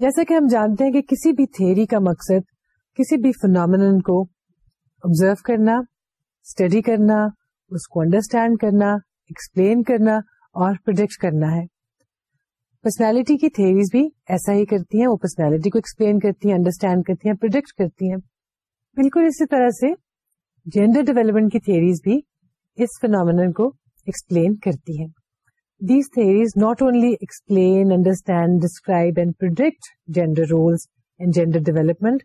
جیسا کہ ہم جانتے ہیں کہ کسی بھی تھیری کا مقصد کسی بھی فنامن کو آبزرو کرنا اسٹڈی کرنا اس کو انڈرسٹینڈ کرنا ایکسپلین کرنا اور پرڈکٹ کرنا ہے پرسنالٹی کی تھیریز بھی ایسا ہی کرتی ہیں وہ پرسنالٹی کو ایکسپلین کرتی ہیں انڈرسٹینڈ کرتی ہیں پرڈکٹ کرتی ہیں بالکل اسی طرح سے جینڈر ڈیولپمنٹ کی تھیئریز بھی اس فینامن کو ایکسپلین کرتی ہیں these theories not only explain understand describe and product gender roles and gender development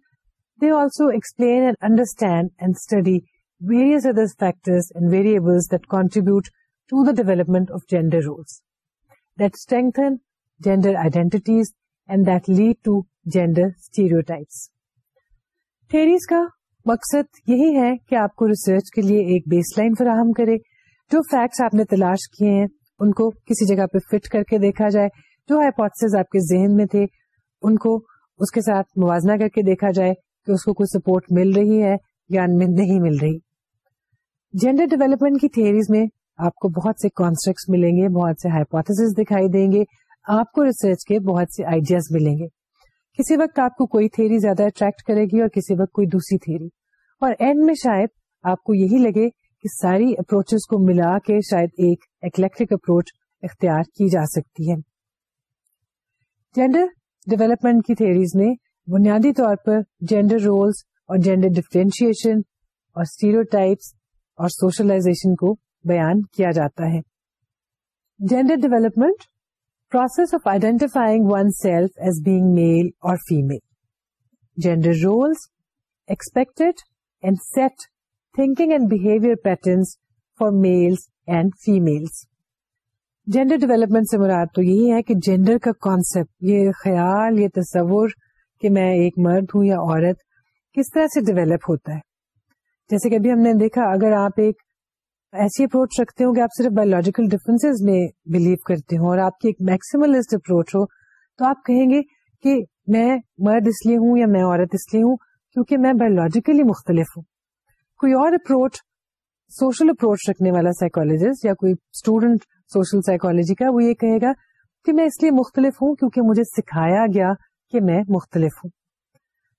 they also explain and understand and study various other factors and variables that contribute to the development of gender roles that strengthen gender identities and that lead to gender stereotypes کا مقصد یہی ہے کہ آپ کو research کے لیے ایک بیس لائن فراہم کرے جو فیکٹس آپ نے تلاش کیے ہیں ان کو کسی جگہ پہ فٹ کر کے دیکھا جائے جو ہائپوتھس آپ کے ذہن میں تھے ان کو اس کے ساتھ موازنہ کر کے دیکھا جائے کہ اس کو کوئی سپورٹ مل رہی ہے یا نہیں مل رہی جینڈر ڈیولپمنٹ کی تھیریز میں آپ کو بہت سے کانسپٹ ملیں گے بہت سے ہائپوتھس دکھائی دیں گے آپ کو ریسرچ کے بہت سے آئیڈیاز ملیں گے کسی وقت آپ کو کوئی تھیری زیادہ اٹریکٹ کرے گی اور کسی وقت کوئی دوسری تھیری اور اینڈ میں شاید آپ کو یہی لگے کہ ساری اپروچ کو ملا کے شاید ایک ایکلیکٹرک اپروچ اختیار کی جا سکتی ہے جینڈر ڈیولپمنٹ کی تھیریز میں بنیادی طور پر جینڈر رولس اور جینڈر ڈفرینشیشن اور سوشلائزیشن کو بیان کیا جاتا ہے gender development for males and females gender development سے مراد تو یہی ہے کہ جینڈر کا کانسیپٹ یہ خیال یہ تصور کہ میں ایک مرد ہوں یا عورت کس طرح سے ڈیولپ ہوتا ہے جیسے کہ ابھی ہم نے دیکھا اگر آپ ایک ایسی اپروچ رکھتے ہوں کہ آپ صرف بایولوجیکل ڈفرینس میں بلیو کرتے ہوں اور آپ کی ایک میکسیملسٹ اپروچ ہو تو آپ کہیں گے کہ میں مرد اس لیے ہوں یا میں عورت اس لیے ہوں کیونکہ میں بایولوجیکلی مختلف ہوں کوئی اور اپروچ اپروچ سوشل رکھنے والا سائیکولوجسٹ یا کوئی اسٹوڈنٹ سوشل سائیکولوجی کا وہ یہ کہے گا کہ میں اس لیے مختلف ہوں کیونکہ مجھے سکھایا گیا کہ میں مختلف ہوں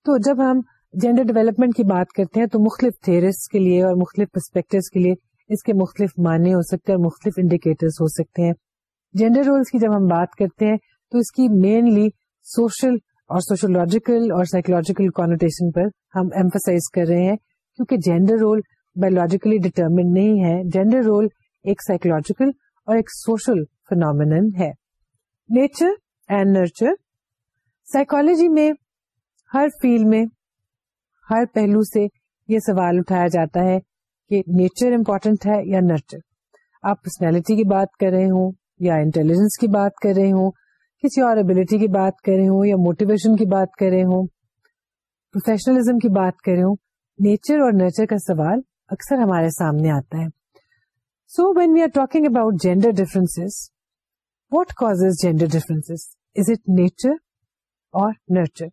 تو جب ہم جینڈر ڈیولپمنٹ کی بات کرتے ہیں تو مختلف تھیرسٹ کے لیے اور مختلف پرسپیکٹو کے لیے اس کے مختلف معنی ہو سکتے ہیں مختلف انڈیکیٹرز ہو سکتے ہیں جینڈر رولز کی جب ہم بات کرتے ہیں تو اس کی مینلی سوشل اور سوشولوجیکل اور سائیکولوجیکل کونوٹیشن پر ہم ایمفسائز کر رہے ہیں کیونکہ جینڈر رول بایولوجیکلی ڈیٹرمنڈ نہیں ہے جینڈر رول ایک سائیکولوجیکل اور ایک سوشل فنومنل ہے نیچر اینڈ نرچر سائیکولوجی میں ہر فیلڈ میں ہر پہلو سے یہ سوال اٹھایا جاتا ہے کہ نیچر امپورٹنٹ ہے یا نرچر آپ پرسنالٹی کی بات کر رہے ہوں یا انٹیلیجنس کی بات کر رہے ہوں کسی اور ابلیٹی کی بات کر رہے ہوں یا موٹیویشن کی بات کر رہے ہوں پروفیشنلزم کی بات کر رہے ہوں نیچر اور نیچر کا سوال اکثر ہمارے سامنے آتا ہے so when we are talking about gender difference what causes gender difference is it nature اور nurture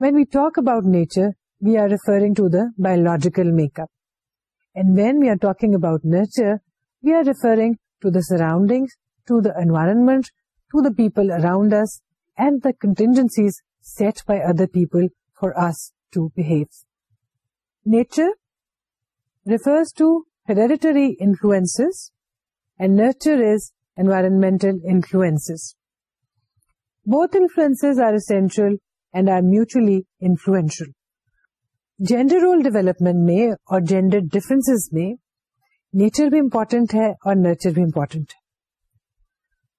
when we talk about nature we are referring to the biological make up And when we are talking about nurture, we are referring to the surroundings, to the environment, to the people around us, and the contingencies set by other people for us to behave. Nature refers to hereditary influences, and nurture is environmental influences. Both influences are essential and are mutually influential. Gender role development میں اور gender difference میں nature بھی important ہے اور nurture بھی important ہے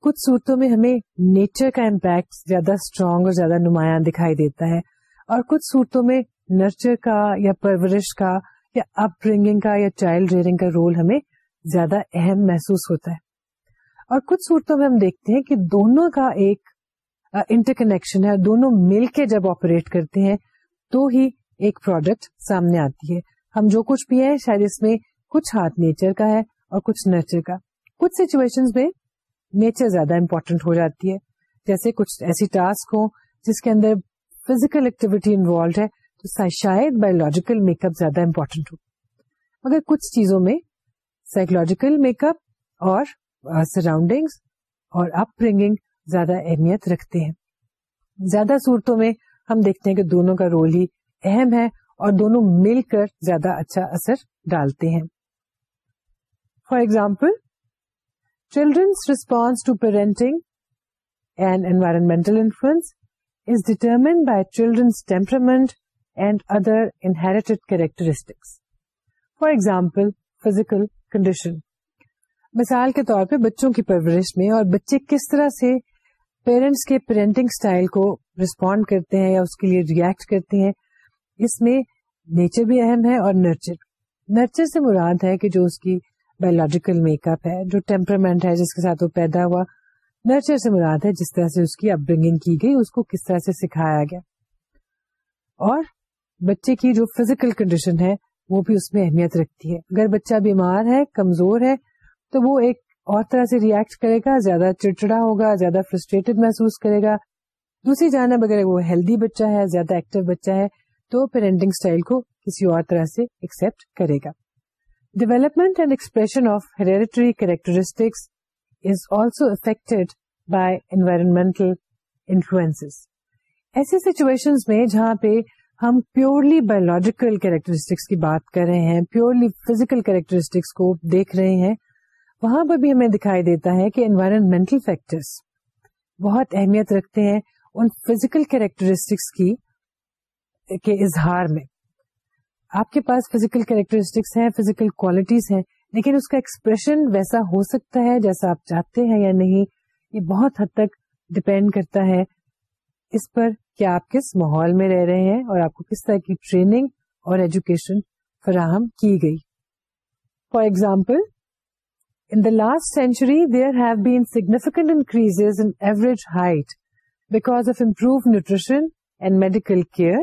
کچھ صورتوں میں ہمیں نیچر کا امپیکٹ زیادہ اسٹرانگ اور زیادہ نمایاں دکھائی دیتا ہے اور کچھ صورتوں میں نرچر کا یا پرورش کا یا اپ برنگنگ کا یا چائلڈ ریئرنگ کا رول ہمیں زیادہ اہم محسوس ہوتا ہے اور کچھ صورتوں میں ہم دیکھتے ہیں کہ دونوں کا ایک انٹر کنیکشن ہے دونوں مل کے جب آپریٹ کرتے ہیں تو ہی ایک پروڈکٹ سامنے آتی ہے ہم جو کچھ بھی ہے شاید اس میں کچھ ہاتھ نیچر کا ہے اور کچھ نیچر کا کچھ سچویشن میں نیچر زیادہ امپورٹینٹ ہو جاتی ہے جیسے کچھ ایسی ٹاسک ہوں جس کے اندر فزیکل ایکٹیویٹی انوالوڈ ہے تو شاید بایولوجیکل میک اپ زیادہ امپورٹینٹ ہو مگر کچھ چیزوں میں سائیکولوجیکل میک اپ اور سراؤنڈنگ اور اپ برنگنگ زیادہ اہمیت رکھتے ہیں زیادہ صورتوں میں ہم دیکھتے ہیں کہ دونوں کا رول ہی اہم ہے اور دونوں مل کر زیادہ اچھا اثر ڈالتے ہیں for example children's response to parenting and environmental influence is determined by children's temperament and other inherited characteristics for example physical condition مثال کے طور پہ بچوں کی پرورش میں اور بچے کس طرح سے پیرنٹس کے پیرنٹنگ اسٹائل کو ریسپونڈ کرتے ہیں یا اس کے لیے ریئیکٹ کرتے ہیں اس میں نیچر بھی اہم ہے اور نرچر نرچر سے مراد ہے کہ جو اس کی بایولوجیکل میک اپ ہے جو ٹیمپرمنٹ ہے جس کے ساتھ وہ پیدا ہوا نرچر سے مراد ہے جس طرح سے اس کی اپ برنگنگ کی گئی اس کو کس طرح سے سکھایا گیا اور بچے کی جو فزیکل کنڈیشن ہے وہ بھی اس میں اہمیت رکھتی ہے اگر بچہ بیمار ہے کمزور ہے تو وہ ایک اور طرح سے ریئیکٹ کرے گا زیادہ چڑچڑا ہوگا زیادہ فرسٹریٹڈ محسوس کرے گا دوسری جانب اگر وہ ہیلدی بچہ ہے زیادہ ایکٹیو بچہ ہے تو پیرنٹنگ اسٹائل کو کسی اور طرح سے ایکسپٹ کرے گا development and expression of hereditary characteristics is also affect by environmental influence ایسے سچویشن میں جہاں پہ ہم پیورلی بایولوجیکل کیریکٹرسٹکس کی بات کر رہے ہیں پیورلی فیزیکل کیریکٹرسٹکس کو دیکھ رہے ہیں وہاں پر بھی ہمیں دکھائی دیتا ہے کہ انوائرمنٹل فیکٹرس بہت اہمیت رکھتے ہیں ان فیزیکل کیریکٹرسٹکس کی کے اظہار میں آپ کے پاس فزیکل کیریکٹرسٹکس ہیں فزیکل کوالٹیز ہیں لیکن اس کا ایکسپریشن ویسا ہو سکتا ہے جیسا آپ چاہتے ہیں یا نہیں یہ بہت حد تک ڈپینڈ کرتا ہے اس پر کیا آپ کس ماحول میں رہ رہے ہیں اور آپ کو کس طرح کی ٹریننگ اور ایجوکیشن فراہم کی گئی for example in the last century there have been significant increase in average height because of improve nutrition and medical care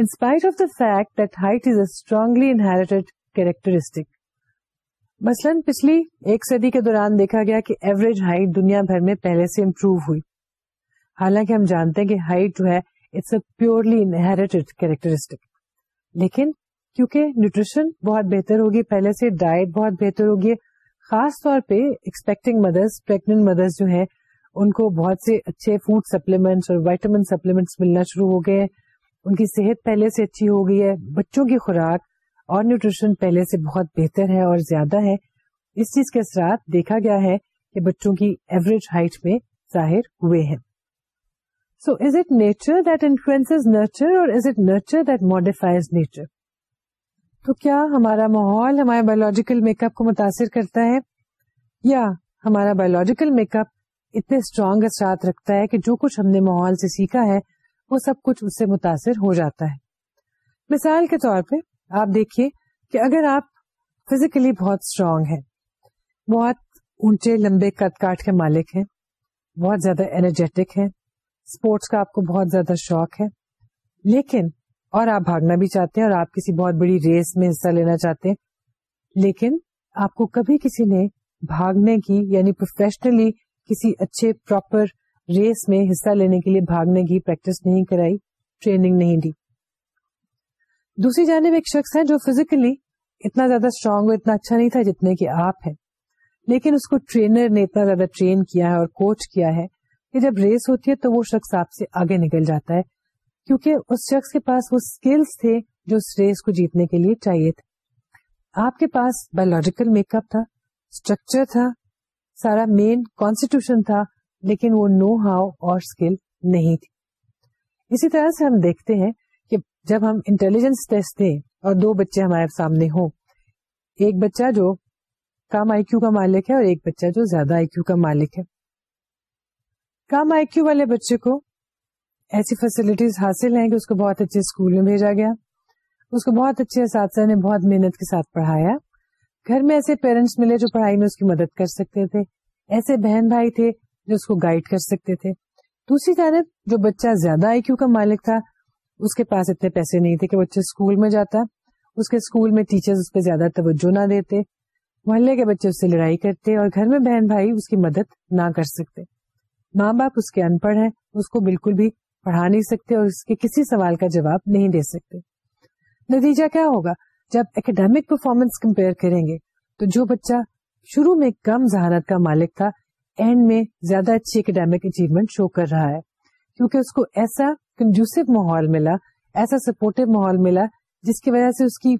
in spite of the fact that height is a strongly inherited characteristic مثلاً پچھلی ایک صدی کے دوران دیکھا گیا کہ average height دنیا بھر میں پہلے سے امپروو ہوئی حالانکہ ہم جانتے ہیں کہ ہائٹ جو ہے it's a purely inherited characteristic لیکن کیونکہ نیوٹریشن بہت بہتر ہوگی پہلے سے ڈائٹ بہت بہتر ہوگی خاص طور پہ ایکسپیکٹنگ مدرس پریگنٹ مدرس جو ہیں ان کو بہت سے اچھے فوڈ سپلیمنٹس اور وائٹامن سپلیمنٹس ملنا شروع ہو گئے ان کی صحت پہلے سے اچھی ہو گئی ہے بچوں کی خوراک اور نیوٹریشن پہلے سے بہت بہتر ہے اور زیادہ ہے اس چیز کے اثرات دیکھا گیا ہے کہ بچوں کی ایوریج ہائٹ میں ظاہر ہوئے ہیں so is it nature that influence nature اور is it that modifies nature تو کیا ہمارا ماحول ہمارے بایولوجیکل میک اپ کو متاثر کرتا ہے یا ہمارا بایولوجیکل میک اپ اتنے اسٹرانگ اثرات رکھتا ہے کہ جو کچھ ہم نے ماحول سے سیکھا ہے وہ سب کچھ مثال کے طور پہ آپ دیکھیے انرجیٹک اسپورٹس کا آپ کو بہت زیادہ شوق ہے لیکن اور آپ بھاگنا بھی چاہتے ہیں اور آپ کسی بہت بڑی ریس میں حصہ لینا چاہتے لیکن آپ کو کبھی کسی نے بھاگنے کی یعنی پروفیشنلی کسی اچھے پروپر ریس میں حصہ لینے کے لیے بھاگنے کی پریکٹس نہیں کرائی ٹریننگ نہیں دی دوسری جانب ایک شخص ہے جو فزیکلی اتنا زیادہ اسٹرانگ اور اتنا اچھا نہیں تھا جتنے کہ آپ ہیں لیکن اس کو ٹرینر نے اتنا زیادہ ٹرین کیا ہے اور کوچ کیا ہے کہ جب ریس ہوتی ہے تو وہ شخص آپ سے آگے نکل جاتا ہے کیونکہ اس شخص کے پاس وہ اسکلس تھے جو اس ریس کو جیتنے کے لیے چاہیے تھے آپ کے پاس بایولوجیکل میک اپ تھا اسٹرکچر تھا سارا مین کانسٹیٹیوشن تھا لیکن وہ نو ہاؤ اور اسکل نہیں تھی اسی طرح سے ہم دیکھتے ہیں کہ جب ہم انٹیلیجنس ٹیسٹ دیں اور دو بچے ہمارے سامنے ہوں ایک بچہ جو کم آئی کیو کا مالک ہے اور ایک بچہ جو زیادہ آئی کیو کا مالک ہے کم آئی کیو والے بچے کو ایسی فیسلٹیز حاصل ہیں کہ اس کو بہت اچھے اسکول میں بھیجا گیا اس کو بہت اچھے اساتذہ نے بہت محنت کے ساتھ پڑھایا گھر میں ایسے پیرنٹس ملے جو پڑھائی میں اس کی مدد کر سکتے تھے ایسے بہن بھائی تھے جو اس کو گائڈ کر سکتے تھے دوسری جانب جو بچہ زیادہ آئی کیو کا مالک تھا اس کے پاس اتنے پیسے نہیں تھے کہ بچے اسکول میں جاتا اس اس کے اسکول میں ٹیچر پہ زیادہ توجہ نہ دیتے محلے کے بچے اس سے لڑائی کرتے اور گھر میں بہن بھائی اس کی مدد نہ کر سکتے ماں باپ اس کے ان پڑھ ہیں اس کو بالکل بھی پڑھا نہیں سکتے اور اس کے کسی سوال کا جواب نہیں دے سکتے نتیجہ کیا ہوگا جب اکیڈمک پرفارمنس کمپیئر کریں گے تو جو بچہ شروع میں کم ذہانت کا مالک تھا اینڈ میں زیادہ اچھی اکیڈیمک اچیومنٹ شو کر رہا ہے کیونکہ اس کو ایسا کنجوسو ماحول ملا ایسا سپورٹو ماحول ملا جس کی وجہ سے اس کی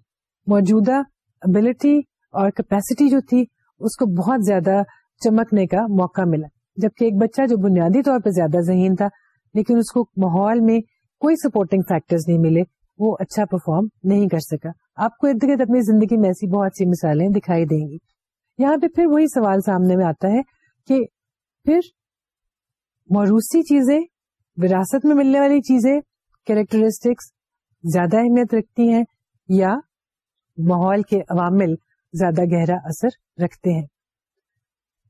موجودہ ابلٹی اور کیپیسٹی جو تھی اس کو بہت زیادہ چمکنے کا موقع ملا جبکہ ایک بچہ جو بنیادی طور پہ زیادہ ذہین تھا لیکن اس کو ماحول میں کوئی سپورٹنگ فیکٹر نہیں ملے وہ اچھا پرفارم نہیں کر سکا آپ کو ارد گرد اپنی زندگی میں ایسی بہت سی مثالیں دکھائی دیں گی یہاں پہ پھر وہی سوال سامنے میں آتا ہے کہ پھر موروثی چیزیں وراثت میں ملنے والی چیزیں کیریکٹرسٹکس زیادہ اہمیت رکھتی ہیں یا ماحول کے عوامل زیادہ گہرا اثر رکھتے ہیں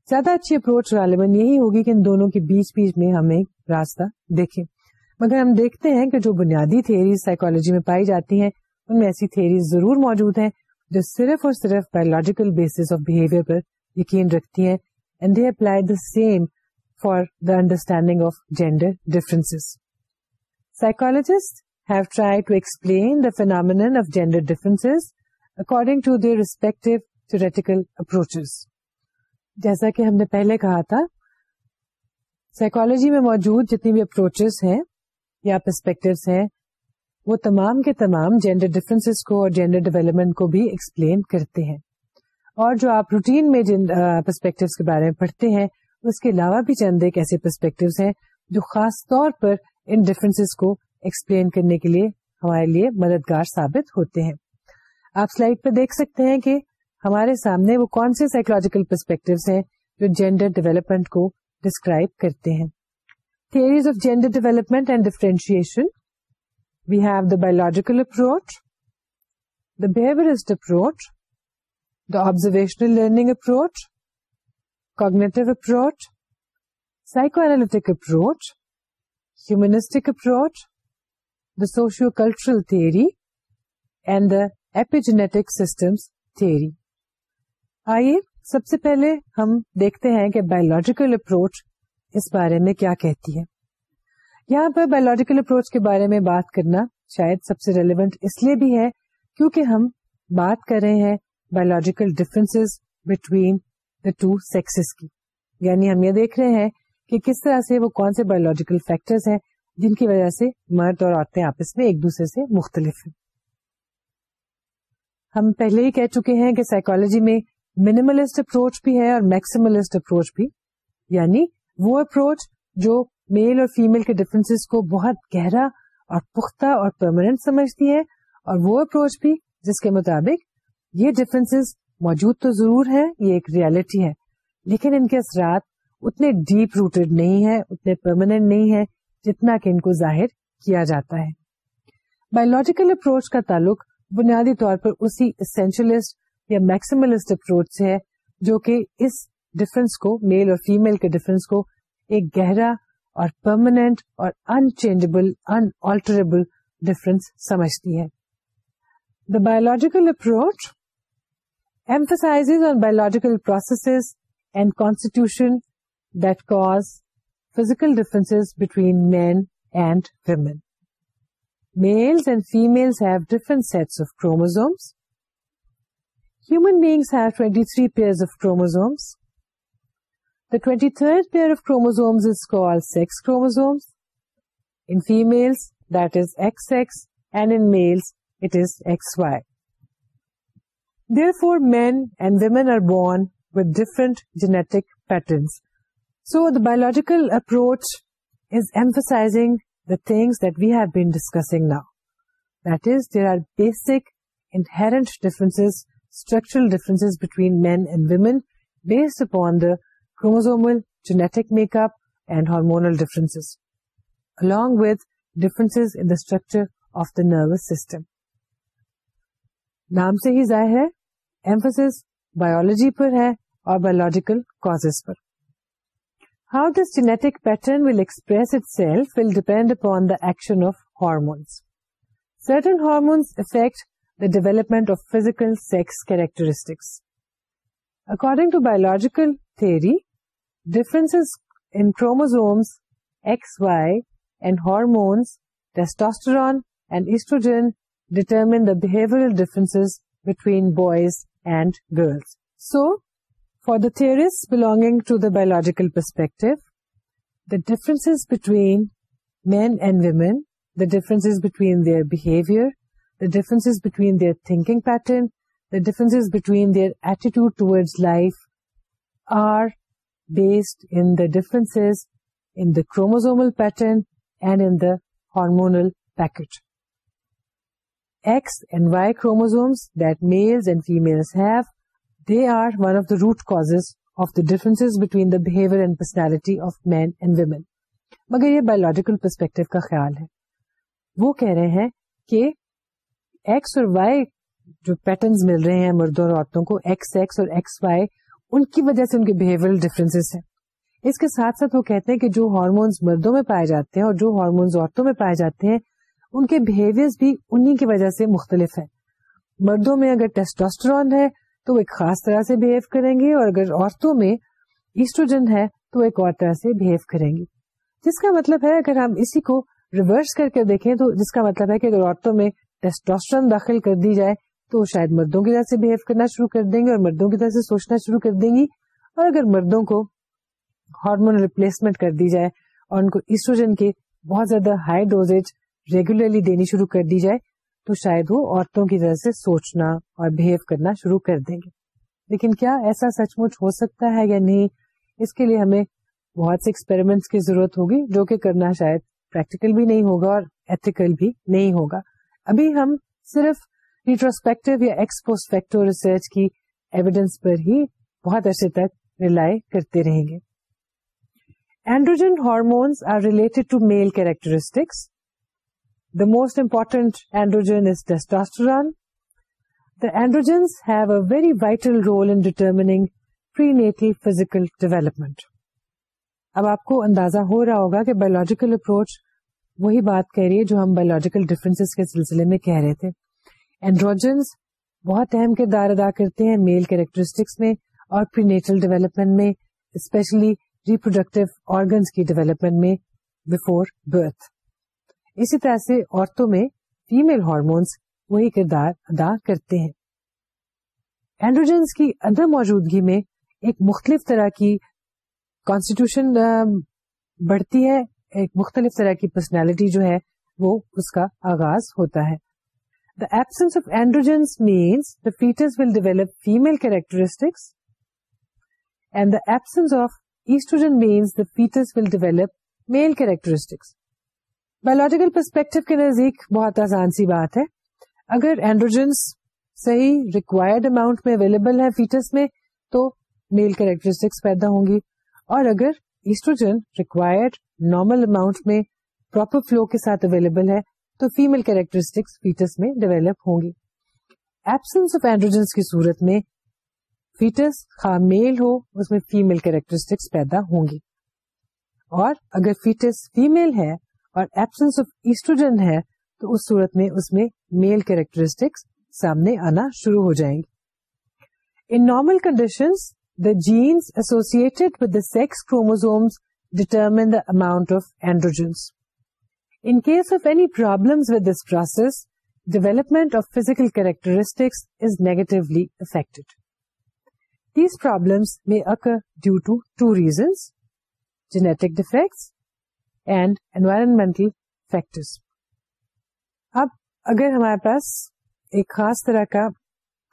زیادہ اچھی اپروچ غالباً یہی ہوگی کہ ان دونوں کے بیچ بیچ میں ہم ایک راستہ دیکھیں مگر ہم دیکھتے ہیں کہ جو بنیادی تھیریز سائیکالوجی میں پائی جاتی ہیں ان میں ایسی تھیریز ضرور موجود ہیں جو صرف اور صرف بایولوجیکل بیسس آف بہیویئر پر یقین رکھتی ہیں and they apply the same for the understanding of gender difference psychologist have try to explain the phenomenon of gender difference according to their respective approach جیسا کہ ہم نے پہلے کہا تھا سائیکالوجی میں موجود جتنی بھی اپروچز ہیں یا پرسپیکٹوس ہیں وہ تمام کے تمام جینڈر ڈفرینس کو اور جینڈر ڈیولپمنٹ کو بھی ایکسپلین کرتے ہیں اور جو آپ روٹین میں جن پرسپیکٹو کے بارے میں پڑھتے ہیں اس کے علاوہ بھی چند ایک ایسے پرسپیکٹو جو خاص طور پر ان ڈفرینس کو ایکسپلین کرنے کے لیے ہمارے لیے مددگار ثابت ہوتے ہیں آپ سلائڈ پہ دیکھ سکتے ہیں کہ ہمارے سامنے وہ کون سے سائیکولوجیکل پرسپیکٹو ہیں جو جینڈر ڈیولپمنٹ کو ڈسکرائب کرتے ہیں theories of gender development and differentiation we have the biological approach the behaviourist approach the observational learning approach cognitive approach psychotic approach humanistic approach the socio cultural theory and the epigenetic system theory آئیے سب سے پہلے ہم دیکھتے ہیں کہ biological approach اس بارے میں کیا کہتی ہے یہاں پر بایولوجیکل اپروچ کے بارے میں بات کرنا شاید سب سے ریلیونٹ اس لیے بھی ہے کیونکہ ہم بات کر رہے ہیں biological difference between the two sexes کی یعنی ہم یہ دیکھ رہے ہیں کہ کس طرح سے وہ کون سے بایولوجیکل فیکٹرز ہیں جن کی وجہ سے مرد اور عورتیں آپس میں ایک دوسرے سے مختلف ہیں ہم پہلے ہی کہہ چکے ہیں کہ سائیکولوجی میں منیملسٹ اپروچ بھی ہے اور میکسیملسٹ اپروچ بھی یعنی وہ اپروچ جو میل اور فیمل کے ڈفرینس کو بہت گہرا اور پختہ اور پرماننٹ سمجھتی ہے اور وہ اپروچ بھی جس کے مطابق یہ ڈفرینس موجود تو ضرور ہے یہ ایک ریالٹی ہے لیکن ان کے اثرات اتنے ڈیپ روٹیڈ نہیں ہے اتنے پرماننٹ نہیں ہے جتنا کہ ان کو ظاہر کیا جاتا ہے بایولوجیکل اپروچ کا تعلق بنیادی طور پر اسی اسینشلسٹ یا میکسیملسٹ اپروچ سے ہے جو کہ اس ڈفرنس کو میل اور فیمل کے ڈفرینس کو ایک گہرا اور پرماننٹ اور انچینجبل انٹریبل ڈفرنس سمجھتی ہے the biological approach emphasizes on biological processes and constitution that cause physical differences between men and women. Males and females have different sets of chromosomes. Human beings have 23 pairs of chromosomes. The 23rd pair of chromosomes is called sex chromosomes. In females, that is XX, and in males, it is XY. There are for men and women genetic patterns so biological approaches the things that we have been discuss now that is there are basic inherit difference structural difference between men and women based upon the chromosomal genetic make up and hormonal difference along with difference in the structure of the nervous system نام سے ہی ضائع ہے emphasis biology پر ہے اور biological cause per how this genetic pattern will express it self will depend upon the action of hormones certain hormones affect the development of physical sex characteristics according to biological theory difference in chromosomes X Y and hormones testosterone and oestrogen determine the behaviour difference between boys and girls. So, for the theorists belonging to the biological perspective, the differences between men and women, the differences between their behavior, the differences between their thinking pattern, the differences between their attitude towards life are based in the differences in the chromosomal pattern and in the hormonal package. X and Y chromosomes that males and females have, they are one of the root causes of the differences between the behavior and personality of men and women. مگر یہ biological perspective کا خیال ہے وہ کہہ رہے ہیں کہ ایکس اور وائی جو پیٹرنز مل رہے ہیں مردوں اور عورتوں کو ایکس ایکس اور ایکس وائی ان کی وجہ سے ان کے بہیویئر ڈفرینس ہیں اس کے ساتھ ساتھ وہ کہتے ہیں کہ جو ہارمونز مردوں میں پائے جاتے ہیں اور جو ہارمونز عورتوں میں پائے جاتے ہیں ان کے بہیویئر بھی انہیں کی وجہ سے مختلف ہیں مردوں میں اگر ٹیسٹوسٹرون ہے تو وہ ایک خاص طرح سے بہیو کریں گے اور اگر عورتوں میں ایسٹروجن ہے تو وہ ایک اور طرح سے بہیو کریں گے جس کا مطلب ہے اگر ہم اسی کو ریورس کر کے دیکھیں تو جس کا مطلب ہے کہ اگر عورتوں میں ٹیسٹوسٹرون داخل کر دی جائے تو وہ شاید مردوں کی طرح سے بہیو کرنا شروع کر دیں گے اور مردوں کی طرح سے سوچنا شروع کر دیں گی اور اگر مردوں کو ہارمون ریپلیسمنٹ کر دی جائے اور ان کو ایسٹروجن کے بہت زیادہ ہائی ڈوزیج ریگولرلی دینی شروع کر دی جائے تو شاید وہ عورتوں کی طرح سے سوچنا اور بہیو کرنا شروع کر دیں گے لیکن کیا ایسا سچ مچ ہو سکتا ہے یا نہیں اس کے لیے ہمیں بہت سے ایکسپیریمنٹس کی ضرورت ہوگی جو کہ کرنا شاید پریکٹیکل بھی نہیں ہوگا اور ایتھیکل بھی نہیں ہوگا ابھی ہم صرف ریٹروسپیکٹو یا ایکسپوسپیکٹو ریسرچ کی ایویڈینس پر ہی بہت عرصے تک ریلائی کرتے رہیں گے androgen hormones are related to male characteristics most important androgens testosterone the androgens have a very vital role in determining per physical development اب آپ کو اندازہ ہو رہا ہوگا کہ بایولوجیکل اپروچ وہی بات کہہ رہی ہے جو ہم بایولوجیکل ڈفرینس کے سلسلے میں کہہ رہے تھے اینڈروجنس بہت اہم کردار ادا کرتے ہیں میل کیریکٹرسٹکس میں اور پریٹرل ڈیولپمنٹ میں اسپیشلی ریپروڈکٹیو آرگنس کی ڈیولپمنٹ میں بفور برتھ اسی طرح سے عورتوں میں فیمل ہارمونس وہی کردار ادا کرتے ہیں اینڈروجنس کی عدم موجودگی میں ایک مختلف طرح کی کانسٹیٹیوشن بڑھتی ہے ایک مختلف طرح کی پرسنالٹی جو ہے وہ اس کا آغاز ہوتا ہے the absence of androgens means the foetus will develop female characteristics and the absence of oestrogen means the foetus will develop male characteristics biological perspective کے نزدیک بہت آسان سی بات ہے اگر اینڈروجنس صحیح ریکوائرڈ اماؤنٹ میں اویلیبل ہے فیٹس میں تو میل کریکٹرسٹکس پیدا ہوں گی اور اگر ایسٹروجن ریکوائرڈ نارمل اماؤنٹ میں پراپر فلو کے ساتھ اویلیبل ہے تو فیمل کیریکٹرسٹکس فیٹس میں ڈیویلپ ہوں گی ایبسنس آف اینڈروجنس کی صورت میں فیٹس خواہ میل ہو اس میں فیمل کیریکٹرسٹکس پیدا ہوں گی اور اگر فیٹس فیمل ہے اور آف ایسٹروجن ہے تو اس صورت میں اس میں میل کیریکٹرسٹکس سامنے آنا شروع ہو جائیں گی in normal condition the genes associated with the sex chromosome determine the amount of androgens in case of any problem with this process development of physical characteristics is negatively affect problems میں occur due to two reasons genetic defects and environmental factors اب اگر ہمارے پاس ایک خاص طرح کا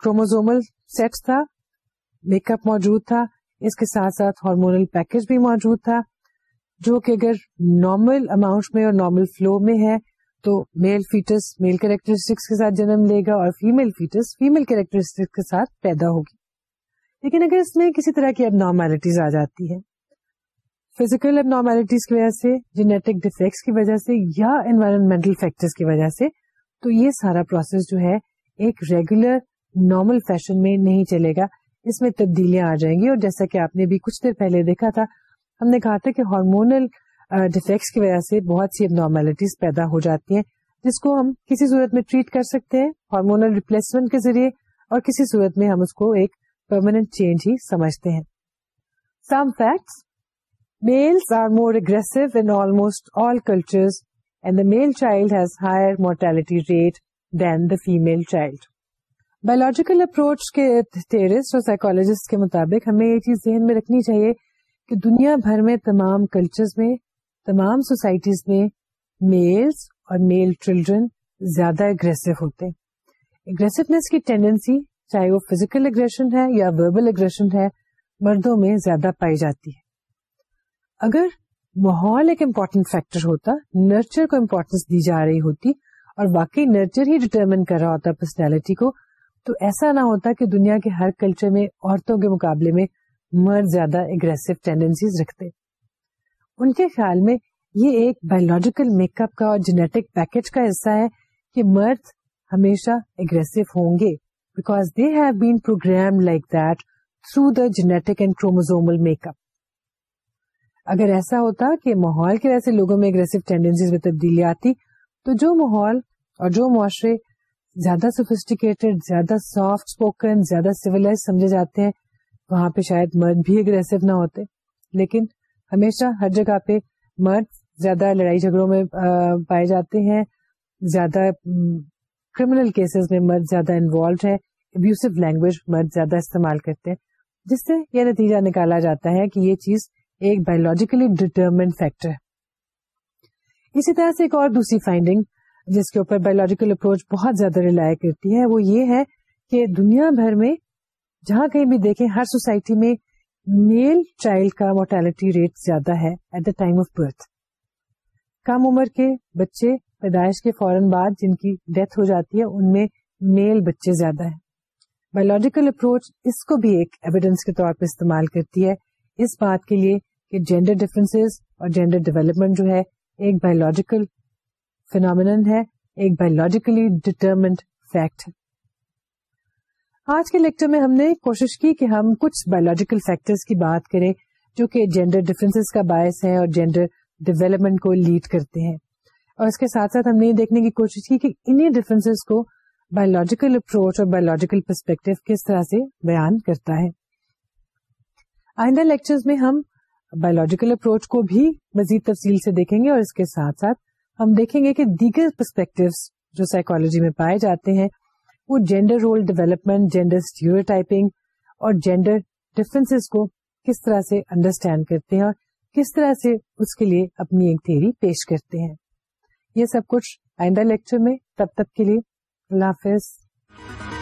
chromosomal set تھا میک اپ موجود تھا اس کے ساتھ ساتھ ہارمونل پیکج بھی موجود تھا جو کہ اگر نارمل اماؤنٹ میں اور نارمل فلو میں ہے تو میل فیٹس میل کریکٹرسٹکس کے ساتھ جنم لے گا اور فیمل فیٹس فیمل کریکٹرسٹکس کے ساتھ پیدا ہوگی لیکن اگر اس میں کسی طرح کی اب نارمیلٹیز آ جاتی ہے فزیکل اب نارملٹیز کی وجہ سے جینیٹک ڈیفیکٹس کی وجہ سے یا انوائرمنٹل فیکٹر کی وجہ سے تو یہ سارا پروسیس جو ہے ایک ریگولر نارمل فیشن میں نہیں چلے گا اس میں تبدیلیاں آ جائیں گی اور جیسا کہ آپ نے بھی کچھ دیر پہلے دیکھا تھا ہم نے کہا تھا کہ ہارمونل ڈیفیکٹس کی وجہ سے بہت سی اب نارمیلٹیز پیدا ہو جاتی ہیں جس کو ہم کسی صورت میں ٹریٹ کر سکتے ہیں ہارمونل ریپلیسمنٹ کے ذریعے اور کسی صورت میں ہم اس کو ایک پرماننٹ چینج ہی سمجھتے ہیں some facts males are more aggressive almost all cultures and the male child has higher mortality rate than the female child biological approach کے ٹیریس اور سائیکولوجسٹ کے مطابق ہمیں یہ چیز ذہن میں رکھنی چاہیے کہ دنیا بھر میں تمام کلچرز میں تمام سوسائٹیز میں میلز اور میل چلڈرن زیادہ اگریسو ہوتے اگریسونیس کی ٹینڈنسی چاہے وہ فزیکل اگریشن ہے یا وربل اگریشن ہے مردوں میں زیادہ پائی جاتی ہے اگر ماحول ایک امپورٹینٹ فیکٹر ہوتا نرچر کو امپورٹینس دی جا رہی ہوتی اور واقعی نرچر ہی ڈٹرمن کر رہا ہوتا پرسنالٹی کو تو ایسا نہ ہوتا کہ دنیا کے ہر کلچر میں عورتوں کے مقابلے میں مرد زیادہ اگریسو ٹینڈینسیز رکھتے ان کے خیال میں یہ ایک بایولوجیکل میک اپ کا اور جینیٹک پیکج کا حصہ ہے کہ مرد ہمیشہ اگریسو ہوں گے because they have been program like that through the genetic and chromosomal make up اگر ایسا ہوتا کہ ماحول کی وجہ سے لوگوں میں اگریسو ٹینڈینسیز میں تبدیلی آتی تو جو ماحول اور جو معاشرے زیادہ سوفیسٹیکیٹڈ زیادہ سافٹ اسپوکن زیادہ سویلائز سمجھے جاتے ہیں وہاں پہ شاید مرد بھی اگریسو نہ ہوتے لیکن ہمیشہ ہر جگہ پہ مرد زیادہ لڑائی جھگڑوں میں پائے جاتے ہیں زیادہ کرمنل کیسز میں مرد زیادہ انوالوڈ ہے ابیوسو لینگویج مرد زیادہ استعمال کرتے ہیں جس سے یہ نتیجہ نکالا جاتا ہے کہ یہ چیز ایک بایولوجیکلی ڈیٹرمنٹ فیکٹر ہے اسی طرح سے ایک اور دوسری فائنڈنگ جس کے اوپر بایولوجیکل اپروچ بہت زیادہ ریلائی کرتی ہے وہ یہ ہے کہ دنیا بھر میں جہاں کہیں بھی دیکھیں ہر سوسائٹی میں میل چائلڈ کا مورٹیلٹی ریٹ زیادہ ہے at the time of birth کم عمر کے بچے پیدائش کے فوراً بعد جن کی ڈیتھ ہو جاتی ہے ان میں میل بچے زیادہ ہیں بایولوجیکل اپروچ اس کو بھی ایک ایویڈینس کے طور پہ استعمال کرتی ہے اس بات کے لیے کہ جینڈر ڈفرینس اور جینڈر ڈیولپمنٹ جو ہے ایک بایولوجیکل فینومین ہے ایک بایولوجیکلی ڈیٹرمنٹ فیکٹ آج کے لیکچر میں ہم نے کوشش کی کہ ہم کچھ بایولوجیکل فیکٹر کی بات کریں جو کہ جینڈر ڈفرینس کا باعث ہے اور جینڈر ڈیولپمنٹ کو لیڈ کرتے ہیں اور اس کے ساتھ ساتھ ہم نے یہ دیکھنے کی کوشش کی کہ انہیں ڈفرینس کو بایولوجیکل اپروچ اور بایولوجیکل پرسپیکٹو کس طرح سے بیان کرتا ہے آئندہ لیکچر میں ہم بایولوجیکل اپروچ کو بھی مزید تفصیل سے دیکھیں گے اور اس کے ساتھ ساتھ ہم دیکھیں گے کہ دیگر پرسپیکٹو جو سائیکولوجی میں پائے جاتے ہیں وہ جینڈر رول ڈیولپمنٹ جینڈر اسٹیور اور جینڈر ڈفرینس کو کس طرح سے انڈرسٹینڈ کرتے ہیں اور کس طرح سے اس کے لیے اپنی ایک تھیری پیش کرتے ہیں یہ سب کچھ آئندہ لیکچر میں تب تک کے لیے اللہ حافظ